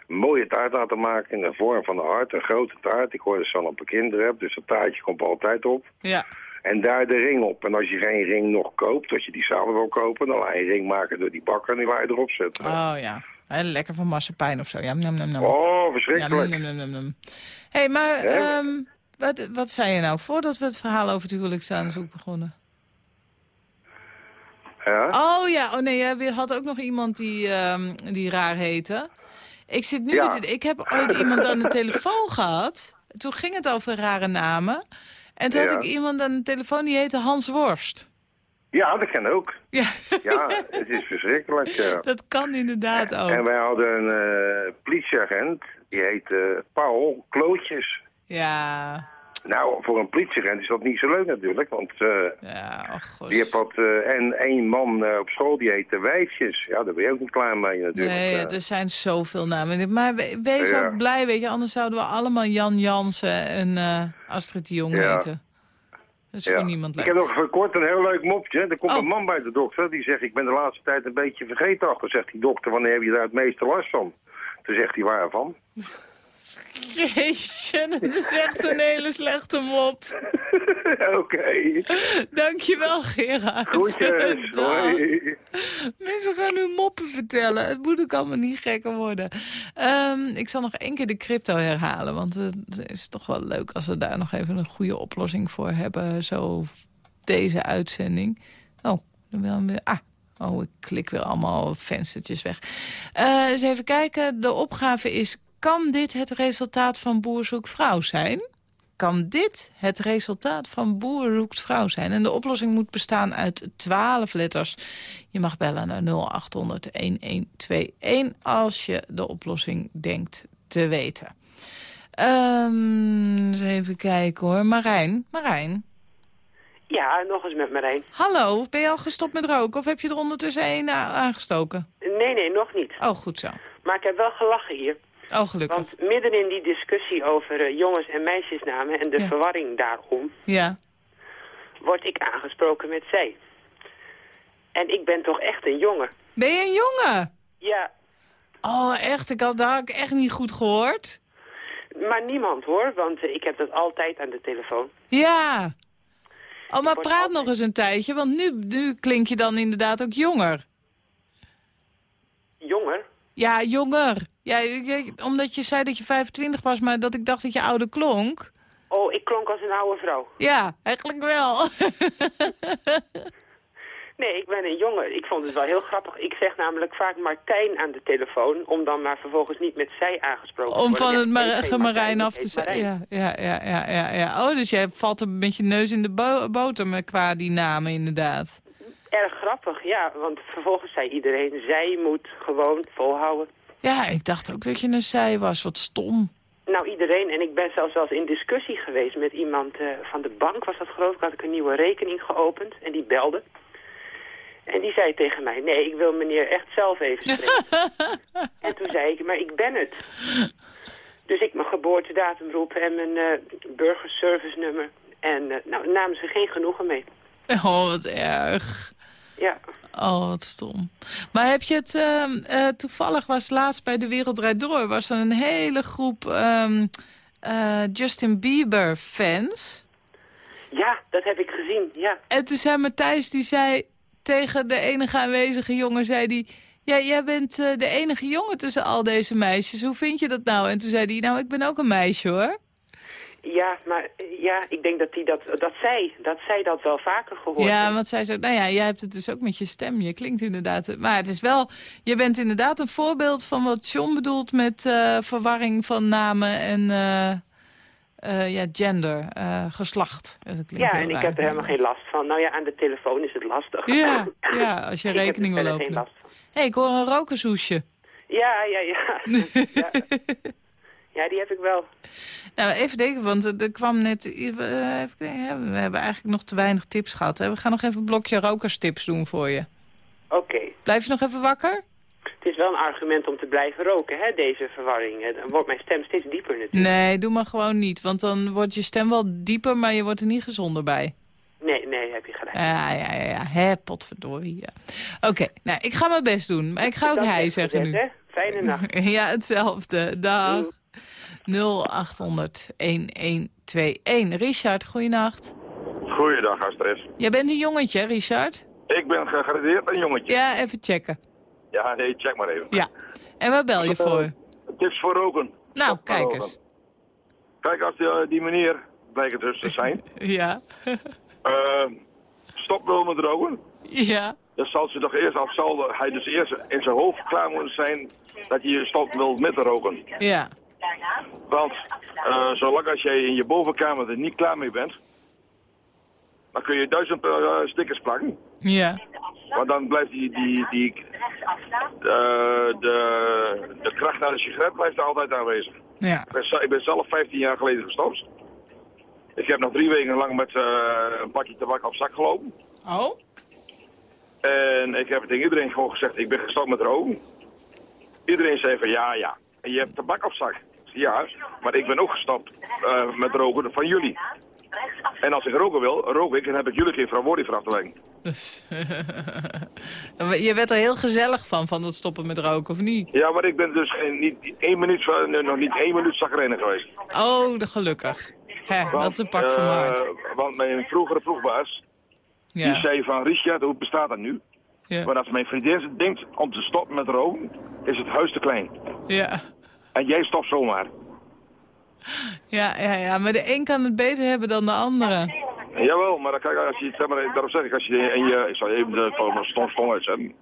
een mooie taart laten maken in de vorm van een hart. Een grote taart. Ik hoor dat ze al een paar kinderen hebt, dus dat taartje komt altijd op. Ja. En daar de ring op. En als je geen ring nog koopt, als je die samen wil kopen... dan laat je een ring maken door die bakker en die laat je erop zetten. Oh ja. Lekker van marsepein of zo. Ja, nam, nam, nam. Oh, verschrikkelijk. nam, nam, nam, nam. Hé, hey, maar ehm, wat, wat zei je nou voordat we het verhaal over het huwelijksaanzoek begonnen? Ja? Oh ja, oh nee, jij had ook nog iemand die, ehm, die raar heette. Ik zit nu Ja. met het- ik heb ooit iemand aan de telefoon [LAUGHS] gehad. Toen ging het over rare namen. En toen Ja. had ik iemand aan de telefoon die heette Hans Worst. Ja, dat kan ook. Ja, Ja, het is verschrikkelijk. ja. [LAUGHS] dat kan inderdaad En ook. wij hadden een eh, politieagent, die heette Paul Klootjes. Ja, Nou, voor een politieagent is dat niet zo leuk natuurlijk, want eh, ja, oh die heeft wat... eh, en één man eh, op school, die heette Wijfjes. Ja, daar ben je ook niet klaar mee natuurlijk. Nee, eh. er zijn zoveel namen. Maar we- wees ook blij, weet je. Anders zouden we allemaal Jan Jansen en eh, Astrid de Jong Ja. heten. Dat is Ja. voor niemand Ik heb nog voor kort een heel leuk mopje. Er komt Oh. een man bij de dokter, die zegt... ik ben de laatste tijd een beetje vergeetachtig. Zegt die dokter, wanneer heb je daar het meeste last van? Toen zegt hij, waarvan? Jeetje, [LAUGHS] dat is echt een hele slechte mop. [LAUGHS] Oké. Dankjewel, Gerard. Groetjes. [LAUGHS] Hoi. Mensen gaan nu moppen vertellen. Het moet ook allemaal niet gekker worden. Ehm, ik zal nog één keer de crypto herhalen. Want het is toch wel leuk als we daar nog even een goede oplossing voor hebben. Zo deze uitzending. Oh, dan wil weer... Ah, oh, ik klik weer allemaal venstertjes weg. Eh eens even kijken. De opgave is... Kan dit het resultaat van Boer zoekt vrouw zijn? kan dit het resultaat van Boer zoekt vrouw zijn. En de oplossing moet bestaan uit 12 letters. Je mag bellen naar 0800-1121 als je de oplossing denkt te weten. Ehm, eens even kijken hoor. Marijn, Marijn. Ja, nog eens met Marijn. Hallo, ben je al gestopt met roken of heb je er ondertussen één a- aangestoken? Nee, nee, nog niet. Oh, goed zo. Maar ik heb wel gelachen hier. Oh, gelukkig. Want midden in die discussie over eh, jongens- en meisjesnamen en de Ja. verwarring daarom, Ja. word ik aangesproken met zij. En ik ben toch echt een jongen. Ben je een jongen? Ja, Oh, echt? Ik had, dat ik echt niet goed gehoord. maar niemand hoor, want eh, ik heb dat altijd aan de telefoon. Ja. Oh, maar praat altijd- nog eens een tijdje, want nu, nu klink je dan inderdaad ook jonger. Jonger? Ja, jonger. Ja, omdat je zei dat je 25 was, maar dat ik dacht dat je ouder klonk. Oh, ik klonk als een oude vrouw. Ja, eigenlijk wel. [LAUGHS] Nee, ik ben een jongen. Ik vond het wel heel grappig. Ik zeg namelijk vaak Martijn aan de telefoon, om dan maar vervolgens niet met zij aangesproken te Om worden. van Ja, het ik Mar- heet geen gemarijn Martijn, af te zijn. Marijn. Ja, ja, ja, ja, ja. Oh, dus jij valt een beetje neus in de bo boter qua die namen inderdaad. Erg grappig, ja. Want vervolgens zei iedereen, zij moet gewoon volhouden. Ja, ik dacht ook dat je een zij was. Wat stom. Nou, iedereen. En ik ben zelfs wel eens in discussie geweest met iemand eh, van de bank, was dat geloof ik. Had ik een nieuwe rekening geopend en die belde. En die zei tegen mij, nee, ik wil meneer echt zelf even spreken. [LAUGHS] en toen zei ik, maar ik ben het. Dus ik mijn geboortedatum roepen en mijn eh burgerservice nummer. En eh, nou, namen ze geen genoegen mee. Oh, wat erg. Ja. Oh, wat stom. Maar heb je het... ehm, eh, toevallig was laatst bij De Wereld Draait Door... was er een hele groep ehm, eh, Justin Bieber fans. Ja, dat heb ik gezien, ja. En toen zei Matthijs, die zei tegen de enige aanwezige jongen... zei die, ja, jij bent eh, de enige jongen tussen al deze meisjes. Hoe vind je dat nou? En toen zei hij, nou, ik ben ook een meisje, hoor. Ja, maar ja, ik denk dat, die dat, dat, zij, dat zij dat wel vaker gehoord Ja, heeft. want zij zei, nou ja, jij hebt het dus ook met je stem. Je klinkt inderdaad... Maar het is wel... Je bent inderdaad een voorbeeld van wat John bedoelt... met eh, verwarring van namen en eh, eh, ja, gender, geslacht. Dat klinkt Ja, en ik heb er helemaal geen last van. Nou ja, aan de telefoon is het lastig. Ja, [LAUGHS] ja, als je Ik heb er rekening wil van. Hé, hey, ik hoor een rokershoesje. Ja, ja, ja. [LAUGHS] ja. Ja, die heb ik wel. Nou, even denken, want er kwam net... eh, even we hebben eigenlijk nog te weinig tips gehad. Hè? We gaan nog even een blokje rokerstips doen voor je. Oké. Blijf je nog even wakker? Het is wel een argument om te blijven roken, hè, deze verwarring. Eh, Dan wordt mijn stem steeds dieper natuurlijk. Nee, doe maar gewoon niet. Want dan wordt je stem wel dieper, maar je wordt er niet gezonder bij. Nee, nee, heb je gelijk. Ja, ja, ja, ja. Hè, potverdorie. Ja. Oké, nou, ik ga mijn best doen. Maar ik ga ook hij zeggen gezet, nu. Hè? Fijne nacht. [LAUGHS] Ja, hetzelfde. Dag. 0800 1121. Richard, goeienacht. Goeiedag, Astrid. Jij bent een jongetje, Richard? Ik ben gegradeerd een jongetje. Ja, even checken. Ja, nee, check maar even. Ja. En waar bel je voor? Tips voor roken. Nou, met kijk eens. Kijk, als die, eh, die meneer, blijkt het dus te zijn, [LAUGHS] Ja. eh stop wil met roken, Ja. dan zal ze toch eerst, of zal hij dus eerst in zijn hoofd klaar moeten zijn dat hij stopt wil met roken. Ja. Want eh, zolang als jij in je bovenkamer er niet klaar mee bent, dan kun je duizend eh, stickers plakken. Ja. Maar dan blijft die, die, die eh, de, de kracht naar de sigaret blijft er altijd aanwezig. Ja. Ik ben, ik ben zelf 15 jaar geleden gestopt. Ik heb nog drie weken lang met een pakje tabak op zak gelopen. Oh? En ik heb tegen iedereen gewoon gezegd, ik ben gestopt met roken. Iedereen zei van ja, ja. En je hebt tabak op zak. Ja, maar ik ben ook gestopt eh, met roken van jullie. En als ik roken wil, rook ik en heb ik jullie geen verantwoording voor. Dus, [LAUGHS] je werd er heel gezellig van, van dat stoppen met roken, of niet? Ja, maar ik ben dus geen, niet één minuut, nog niet één minuut zagrijnig geweest. Oh, de gelukkig. Hè, dat is een pak van eh, Maart. Want mijn vroegere ploegbaas, die Ja. zei van Richard, hoe bestaat dat nu? Ja. Maar als mijn vriendin denkt om te stoppen met roken, is het huis te klein. Ja. En jij stopt zomaar. Ja, ja, ja, maar de een kan het beter hebben dan de andere. Jawel, maar dan kijk, als je, zeg maar, daarom zeg ik, als je in je, ik zal even de stom stom uitzetten.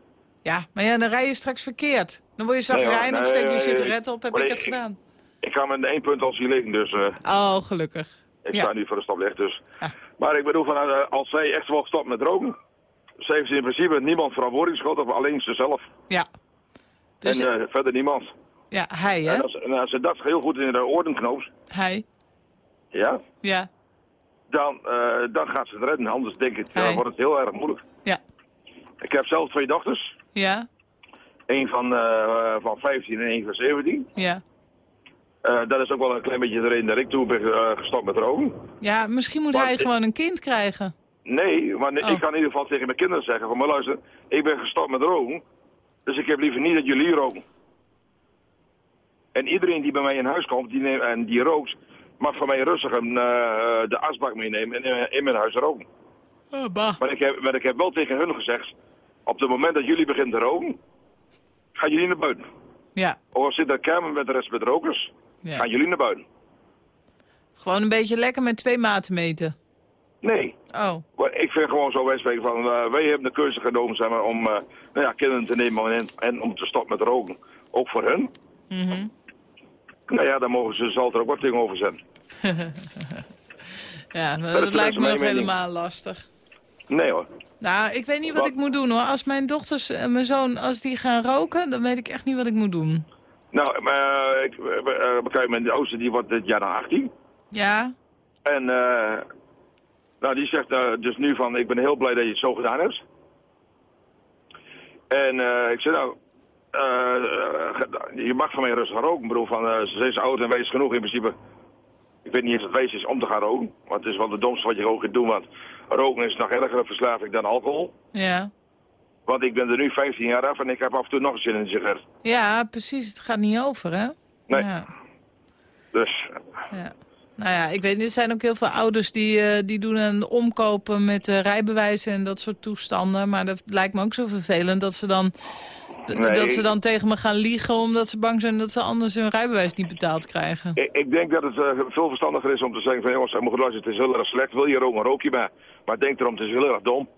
Ja, maar ja, dan rij je straks verkeerd. Dan word je zagrijnig, nee, steek je sigaret op, heb ik het gedaan. Ik ga met één punt als hier liggen, dus eh, Oh, gelukkig. ik Ja. sta nu voor de stoplicht. Dus. Maar ik bedoel, van, eh, als zij echt wel stopt met roken, ze heeft ze in principe niemand verantwoordingsschuld, of alleen zichzelf. Ja. Dus, en eh, verder niemand. Ja, hij, hè? En als, en als ze dat heel goed in de orde knoopt, Hij. ja, Ja. dan, eh, dan gaat ze het redden. Anders denk ik, wordt het heel erg moeilijk. Ja. Ik heb zelf twee dochters. Ja. Eén van, eh, van 15 en één van 17. Ja. Eh, dat is ook wel een klein beetje de reden dat ik toen ben gestopt met roken. Ja, misschien moet hij ik- gewoon een kind krijgen. Nee, maar nee, Oh. ik kan in ieder geval tegen mijn kinderen zeggen van, maar luister, ik ben gestopt met roken. Dus ik heb liever niet dat jullie roken. En iedereen die bij mij in huis komt die neemt, en die rookt, mag van mij rustig een, eh, de asbak meenemen en in, in mijn huis roken. Bah. Maar ik, heb, maar ik heb wel tegen hun gezegd, op het moment dat jullie beginnen te roken, gaan jullie naar buiten. Ja. Of zit er kamer met de rest met rokers, Ja. gaan jullie naar buiten. Gewoon een beetje lekker met twee maten meten. Nee. Oh. Ik vind gewoon zo, wij spreken van, eh, wij hebben de keuze genomen zeg maar, om eh, nou ja, kinderen te nemen en, en om te stoppen met roken. Ook voor hun. Mhm. Nou ja, dan mogen ze zal er ook wat dingen over zijn. [LAUGHS] ja, maar Dat lijkt me nog helemaal lastig. Nee hoor. Nou, ik weet niet wat Wat? ik moet doen hoor. Als mijn dochters en mijn zoon, als die gaan roken, dan weet ik echt niet wat ik moet doen. Nou, maar ik, uh, kijk, mijn oudste die wordt dit jaar dan 18. Ja? En eh, nou, die zegt eh, dus nu van, ik ben heel blij dat je het zo gedaan hebt. En eh, ik zei nou, eh, je mag van mij rustig roken. Ik bedoel, van, eh, ze is oud en wees genoeg in principe. Ik weet niet eens of het wees is om te gaan roken. Want het is wel de domste wat je ook kunt doen. Want roken is nog ergere verslaving dan alcohol. Ja. Want ik ben er nu 15 jaar af en ik heb af en toe nog een zin in een sigaret. ja, precies. Het gaat niet over, hè? Nee. Ja. Dus Ja. Nou ja, ik weet, er zijn ook heel veel ouders die, eh, die doen een omkopen met eh, rijbewijzen en dat soort toestanden. Maar dat lijkt me ook zo vervelend dat ze dan, Nee. dat ze dan tegen me gaan liegen omdat ze bang zijn dat ze anders hun rijbewijs niet betaald krijgen. ik, ik denk dat het eh, veel verstandiger is om te zeggen van jongens, eh, luisteren, het is heel erg slecht. Wil je roken, rook je maar. Maar denk erom, het is heel erg dom.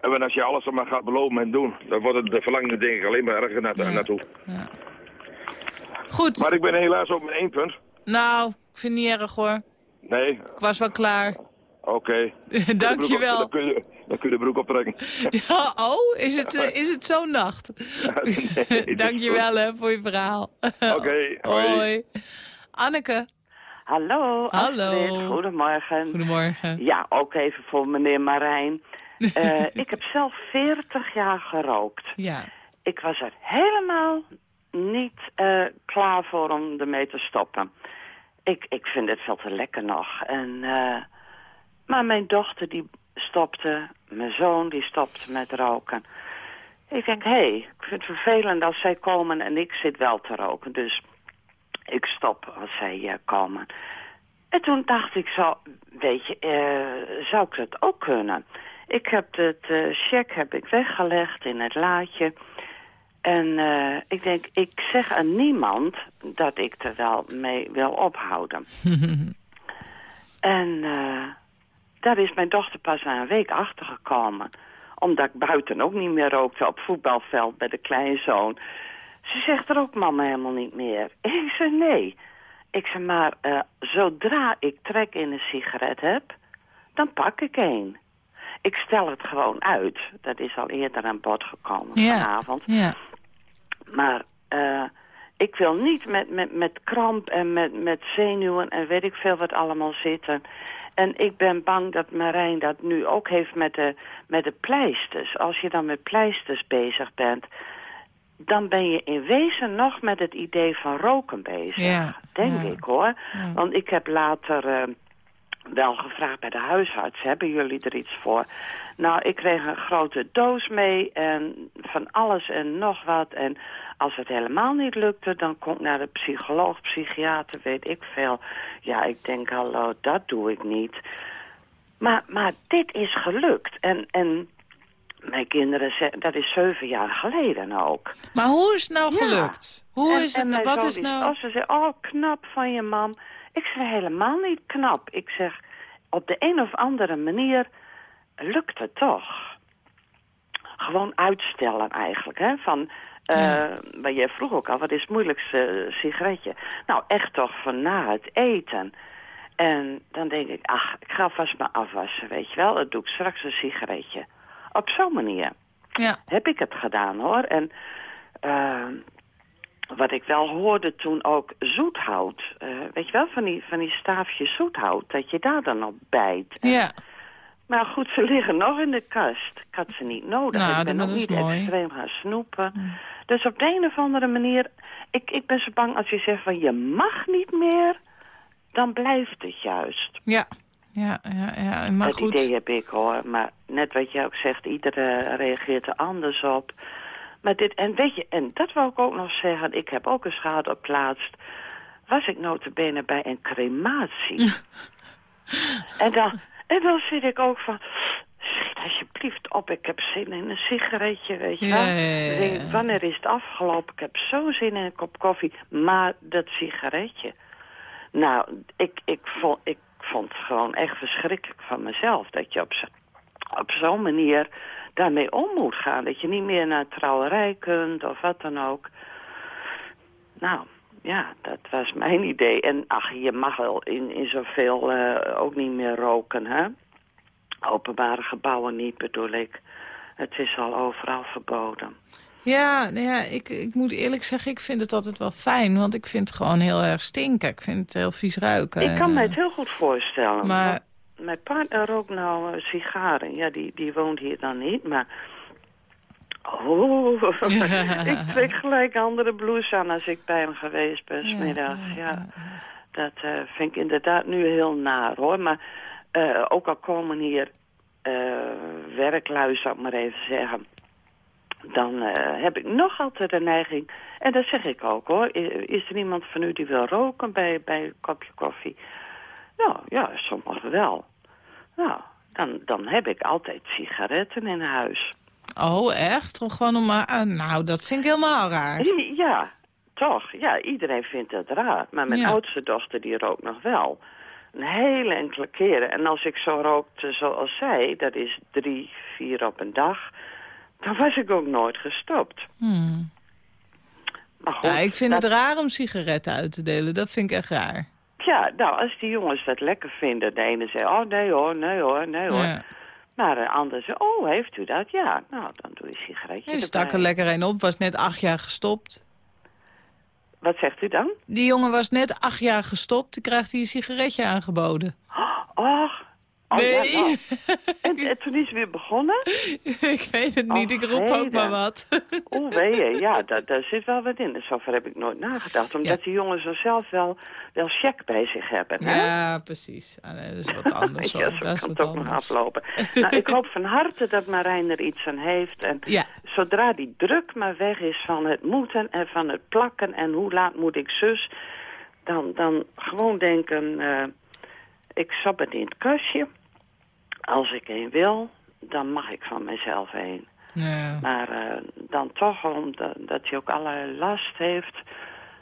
En als je alles maar gaat beloven en doen, dan wordt het de verlangende ik alleen maar erger na, naartoe. Goed. Maar ik ben helaas ook met één punt. Nou, ik vind het niet erg hoor. Nee, Ik was wel klaar. oké. [LAUGHS] Dankjewel. Dan kun je, dan kun je de broek optrekken. [LAUGHS] Ja, oh, is het, eh, is het zo'n nacht? [LAUGHS] Nee, [LAUGHS] Dankjewel hè, voor je verhaal. Oké, hoi. hoi. Anneke. Hallo. Hallo. Astrid, Goedemorgen. Goedemorgen. Ja, ook even voor meneer Marijn. Eh, ik heb zelf 40 jaar gerookt. Ja. Ik was er helemaal niet eh, klaar voor om ermee te stoppen. Ik, ik vind het veel te lekker nog. En, eh, maar mijn dochter die stopte, mijn zoon die stopte met roken. Ik denk, hé, hey, ik vind het vervelend als zij komen en ik zit wel te roken. Dus ik stop als zij eh, komen. En toen dacht ik zo, weet je, eh, zou ik dat ook kunnen? Ik heb het eh check heb ik weggelegd in het laadje. En eh, ik denk, ik zeg aan niemand dat ik er wel mee wil ophouden. [LAUGHS] en daar is mijn dochter pas na een week achter gekomen. Omdat ik buiten ook niet meer rookte op voetbalveld bij de kleinzoon. Ze zegt er ook mama helemaal niet meer. Ik zei nee. Ik zei maar, eh, zodra ik trek in een sigaret heb, dan pak ik een. Ik stel het gewoon uit. Dat is al eerder aan bod gekomen Ja. vanavond. Ja. Maar eh, ik wil niet met, met, met kramp en met, met zenuwen en weet ik veel wat allemaal zitten. En ik ben bang dat Marijn dat nu ook heeft met de, met de pleisters. Als je dan met pleisters bezig bent, dan ben je in wezen nog met het idee van roken bezig. Ja, Denk ja. ik hoor. Ja. Want ik heb later eh, wel gevraagd bij de huisarts, hebben jullie er iets voor? Nou, ik kreeg een grote doos mee en van alles en nog wat. En als het helemaal niet lukte, dan kon ik naar de psycholoog, psychiater, weet ik veel. Ja, ik denk, hallo, dat doe ik niet. Maar, maar dit is gelukt. En, en mijn kinderen zeggen, dat is zeven jaar geleden ook. Maar hoe is het nou Ja. gelukt? Hoe En- is het, mijn wat is nou... Als ze zeggen, oh, knap van je mam. Ik zeg, helemaal niet knap. Ik zeg, op de een of andere manier lukt het toch. Gewoon uitstellen eigenlijk, hè. Van, eh maar jij vroeg ook al, wat is het moeilijkste eh, sigaretje? Nou, echt toch van na het eten. En dan denk ik, ach, ik ga vast maar afwassen, weet je wel. Dat doe ik straks een sigaretje. Op zo'n manier Ja. heb ik het gedaan, hoor. En eh, wat ik wel hoorde toen ook zoethout. eh, weet je wel, van die, van die staafjes zoethout. Dat je daar dan op bijt. Ja. Maar goed, ze liggen nog in de kast. Ik had ze niet nodig. Nou, ik ben is niet mooi. extreem gaan snoepen. Dus op de een of andere manier... Ik, ik ben zo bang als je zegt van je mag niet meer... dan blijft het juist. Ja. Ja, ja, ja. Maar dat goed. idee heb ik hoor. Maar net wat jij ook zegt, iedereen reageert er anders op. Maar dit, en weet je, en dat wil ik ook nog zeggen. Ik heb ook eens gehad op laatst. Was ik notabene bij een crematie. [LAUGHS] en, dan, en dan zit ik ook van... Schiet alsjeblieft op, ik heb zin in een sigaretje, weet je wel. ja, ja, ja. wanneer is het afgelopen? Ik heb zo'n zin in een kop koffie. Maar dat sigaretje... Nou, ik, ik, vond, ik vond het gewoon echt verschrikkelijk van mezelf. Dat je op, zo- op zo'n manier daarmee om moet gaan. Dat je niet meer naar trouwerij kunt of wat dan ook. Nou, ja, dat was mijn idee. En ach, je mag wel in, in zoveel eh, ook niet meer roken, hè? Openbare gebouwen niet, bedoel ik. Het is al overal verboden. Ja, nou ja ik, ik moet eerlijk zeggen, ik vind het altijd wel fijn. Want ik vind het gewoon heel erg stinken. Ik vind het heel vies ruiken. Ik kan me eh, het heel goed voorstellen. Maar- Mijn partner rookt nou eh, sigaren. Ja, die, die woont hier dan niet, maar... Oh, [LAUGHS] ik trek gelijk andere blouse aan als ik bij hem geweest ben, smiddags. Ja, dat eh, vind ik inderdaad nu heel naar, hoor. Maar eh, ook al komen hier eh werklui, zou ik maar even zeggen... dan heb ik nog altijd de neiging... en dat zeg ik ook, hoor. Is er iemand van u die wil roken bij, bij een kopje koffie? Nou, ja, sommigen wel. Nou, dan, dan heb ik altijd sigaretten in huis. Oh, echt? Gewoon om... ah, nou, dat vind ik helemaal raar. Ja, toch. Ja, iedereen vindt het raar. Maar mijn Ja. oudste dochter, die rookt nog wel. Een hele enkele keren. En als ik zo rookte zoals zij, dat is drie, vier op een dag... dan was ik ook nooit gestopt. Hmm. Maar goed, ik vind dat- het raar om sigaretten uit te delen. Dat vind ik echt raar. Ja, nou, als die jongens dat lekker vinden... de ene zei, oh nee hoor, nee hoor, nee hoor. Ja. Maar de ander zei, oh, heeft u dat? Ja, nou, dan doe je een sigaretje Je stak er lekker een op. Was net acht jaar gestopt. Wat zegt u dan? Die jongen was net acht jaar gestopt. Dan krijgt hij een sigaretje aangeboden. [GASPS] Och, oh, Nee. ja, nou. [LAUGHS] en, en toen is weer begonnen? [LAUGHS] ik weet het niet. Ik roep ook maar wat. [LAUGHS] Oeh, weet je, ja, daar, daar zit wel wat in. Zover heb ik nooit nagedacht. Omdat die jongens er zelf wel, wel check bij zich hebben. Hè? Ja, precies. Ah, dat is wat anders. ja, zo dat is kan het ook nog aflopen. nou, ik hoop van harte dat Marijn er iets aan heeft. En Ja. zodra die druk maar weg is van het moeten en van het plakken... en hoe laat moet ik zus... dan, dan gewoon denken... eh, ik het in het kastje. Als ik een wil, dan mag ik van mezelf een. Ja. Maar eh, dan toch, omdat dat je ook allerlei last heeft...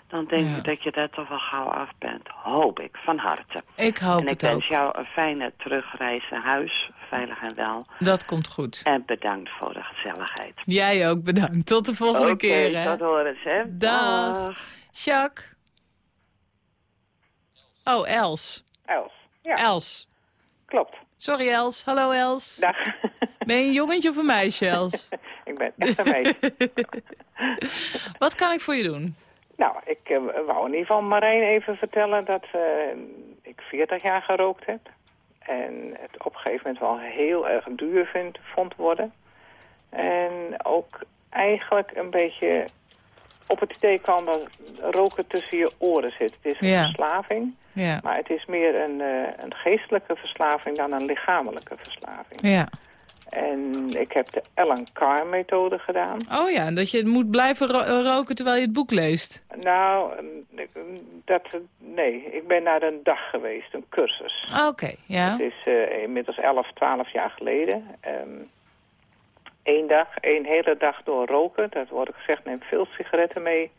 dan denk Ja. ik dat je daar toch wel gauw af bent. Hoop ik, van harte. Ik hoop en ik het wens ook. jou een fijne terugreis naar huis, veilig en wel. Dat komt goed. En bedankt voor de gezelligheid. Jij ook bedankt. Tot de volgende Oké, keer. Hè? tot horens, hè. Dag. Jacques. Oh, Els. Els. Ja. Els. Klopt. Sorry, Els. Hallo, Els. Dag. Ben je een jongetje of een meisje, Els? [LAUGHS] ik ben echt een meisje. [LAUGHS] Wat kan ik voor je doen? nou, ik eh, wou in ieder geval Marijn even vertellen dat eh, ik 40 jaar gerookt heb. En het op een gegeven moment wel heel erg duur vind, vond worden. En ook eigenlijk een beetje op het idee kwam dat roken tussen je oren zit. Het is een Ja. verslaving, Ja. maar het is meer een, eh, een geestelijke verslaving dan een lichamelijke verslaving. Ja. En ik heb de Ellen Carr-methode gedaan. Oh ja, en dat je moet blijven ro- roken terwijl je het boek leest. Nou, eh, dat, nee, ik ben naar een dag geweest, een cursus. Oké, ja. Het is eh, inmiddels 11, 12 jaar geleden. Eén dag, één hele dag door roken. Dat wordt gezegd, neem veel sigaretten mee.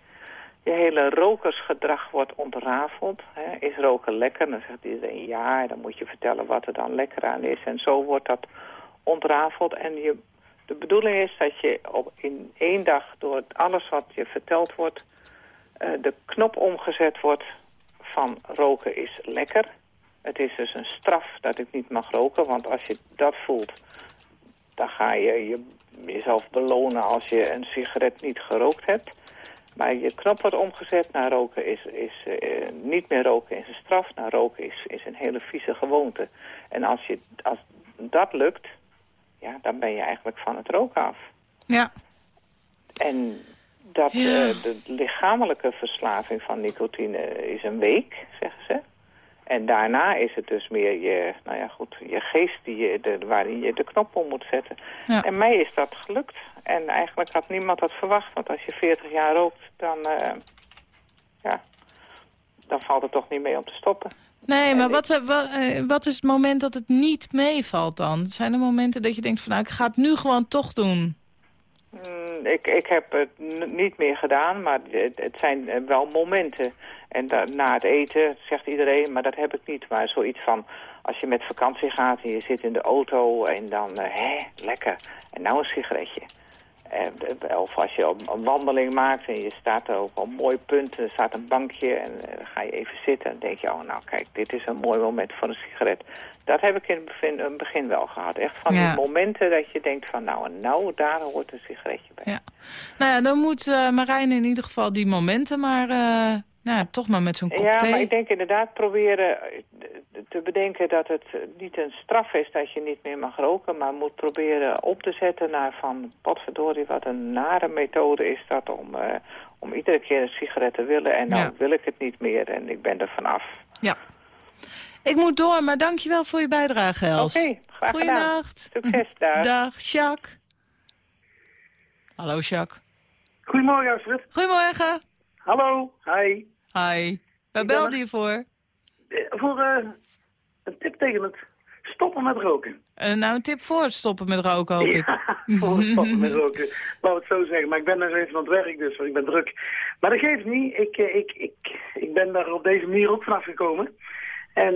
Je hele rokersgedrag wordt ontrafeld. Hè. Is roken lekker? Dan zegt iedereen ja. Dan moet je vertellen wat er dan lekker aan is. En zo wordt dat ontrafeld. En je, de bedoeling is dat je op, in één dag door alles wat je verteld wordt... eh, de knop omgezet wordt van roken is lekker. Het is dus een straf dat ik niet mag roken. Want als je dat voelt, dan ga je, je jezelf belonen als je een sigaret niet gerookt hebt. Maar je knop wordt omgezet naar roken is, is eh, niet meer roken is een straf. Naar roken is, is een hele vieze gewoonte. En als, je, als dat lukt, ja, dan ben je eigenlijk van het roken af. Ja. En dat Ja. eh, de lichamelijke verslaving van nicotine is een week, zeggen ze. En daarna is het dus meer je, nou ja goed, je geest die je, de, waarin je de knop om moet zetten. Ja. En mij is dat gelukt. En eigenlijk had niemand dat verwacht. Want als je 40 jaar rookt, dan, eh, ja, dan valt het toch niet mee om te stoppen. Nee, maar wat, eh, eh, wat is het moment dat het niet meevalt dan? Zijn er momenten dat je denkt van nou, ik ga het nu gewoon toch doen? Mm, ik, ik heb het niet meer gedaan, maar het, zijn wel momenten. En da- na het eten zegt iedereen, maar dat heb ik niet. Maar zoiets van, als je met vakantie gaat en je zit in de auto en dan, eh, hè, lekker. En nou een sigaretje. Eh, of als je een wandeling maakt en je staat er op een mooi punt, er staat een bankje en eh, dan ga je even zitten en denk je, oh nou kijk, dit is een mooi moment voor een sigaret. Dat heb ik in het begin, in het begin wel gehad. Echt van Ja. die momenten dat je denkt van, nou en nou, daar hoort een sigaretje bij. Ja. Nou ja, dan moet Marijn in ieder geval die momenten maar, nou, toch maar met zo'n Ja, cocktail. maar ik denk inderdaad proberen eh, te bedenken dat het niet een straf is dat je niet meer mag roken... maar moet proberen op te zetten naar van... potverdorie, wat een nare methode is dat om, eh, om iedere keer een sigaret te willen... en nou Ja. wil ik het niet meer en ik ben er vanaf. Ja. Ik moet door, maar dankjewel voor je bijdrage, Els. Oké, graag gedaan. Goeienacht. Succes daar. [LAUGHS] Dag, Jacques. Hallo, Jacques. Goedemorgen, Astrid. Goedemorgen. Hallo, hi. Hi. Waar Ik belde je voor? Eh, Voor eh, een tip tegen het stoppen met roken. Eh, nou, een tip voor het stoppen met roken, hoop ik. Ja, [LAUGHS] voor het stoppen met roken. Laat het zo zeggen. Maar ik ben nog even aan het werk, dus ik ben druk. Maar dat geeft niet. Ik, ik, ik, ik ben daar op deze manier ook vanaf gekomen. En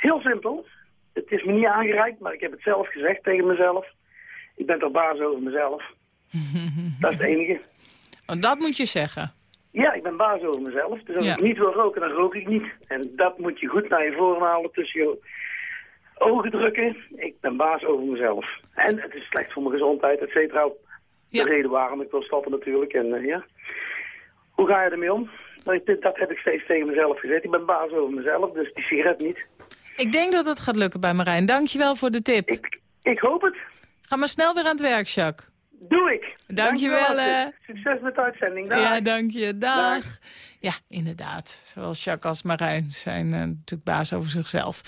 heel simpel. Het is me niet aangereikt, maar ik heb het zelf gezegd tegen mezelf. Ik ben toch baas over mezelf. [LAUGHS] Dat is het enige. Want dat moet je zeggen. Ja, ik ben baas over mezelf. Dus als Ja. ik niet wil roken, dan rook ik niet. En dat moet je goed naar je voren halen tussen je ogen drukken. Ik ben baas over mezelf. En het is slecht voor mijn gezondheid, et cetera. De reden waarom ik wil stoppen natuurlijk. En eh, ja, hoe ga je ermee om? Dat heb ik steeds tegen mezelf gezegd. Ik ben baas over mezelf, dus die sigaret niet. Ik denk dat het gaat lukken bij Marijn. Dankjewel voor de tip. Ik, ik hoop het. Ga maar snel weer aan het werk, Jacques. Doe ik. Dankjewel, Dankjewel. Astrid. Succes met de uitzending. Dag. Ja, dank je. Dag. Ja, inderdaad. Zowel Jacques als Marijn zijn eh, natuurlijk baas over zichzelf.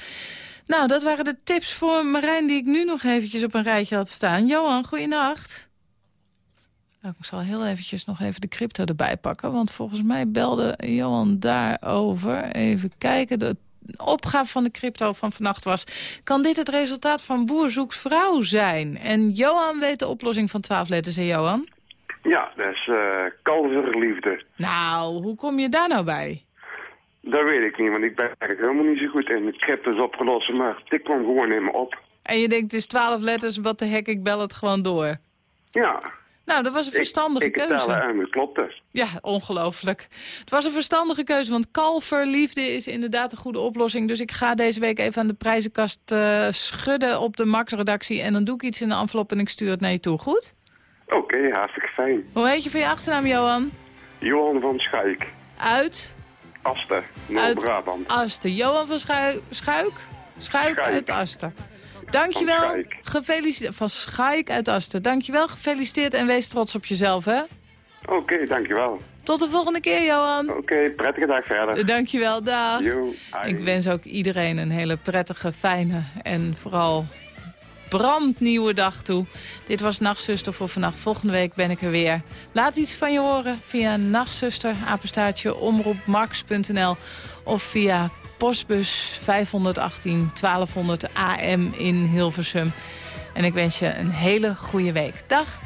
Nou, dat waren de tips voor Marijn die ik nu nog eventjes op een rijtje had staan. Johan, goeienacht. Nou, ik zal heel eventjes nog even de crypto erbij pakken. Want volgens mij belde Johan daarover. Even kijken. De opgave van de crypto van vannacht was... kan dit het resultaat van boer zoekt vrouw zijn? En Johan weet de oplossing van 12 letters, hè Johan? Ja, dat is eh kalverliefde. Nou, hoe kom je daar nou bij? Dat weet ik niet, want ik ben eigenlijk helemaal niet zo goed in het cryptos opgelost, maar dit kwam gewoon in me op. En je denkt, het is 12 letters, wat de hek, ik bel het gewoon door. Ja. Nou, dat was een verstandige ik, ik keuze. tellen en het klopt dus. Ja, ongelooflijk. Het was een verstandige keuze, want kalverliefde is inderdaad een goede oplossing. Dus ik ga deze week even aan de prijzenkast eh, schudden op de Max-redactie. En dan doe ik iets in de envelop en ik stuur het naar je toe, goed? Oké, hartstikke fijn. Hoe heet je van je achternaam, Johan? Johan van Schaik, Uit? Asten, Uit Noord-Brabant. Asten. Johan van Schuik? Schuik? Schuik uit Asten. Dankjewel. Gefeliciteerd. Van Schaik uit Asten. Dankjewel, gefeliciteerd en wees trots op jezelf, hè? Oké, dankjewel. Tot de volgende keer, Johan. Oké, prettige dag verder. Dankjewel, dag. Ik wens ook iedereen een hele prettige, fijne en vooral brandnieuwe dag toe. Dit was Nachtzuster voor vannacht. Volgende week ben ik er weer. Laat iets van je horen via nachtzuster, apenstaartje, omroepmax.nl of via postbus 518 1200 AM in Hilversum. En ik wens je een hele goede week. Dag.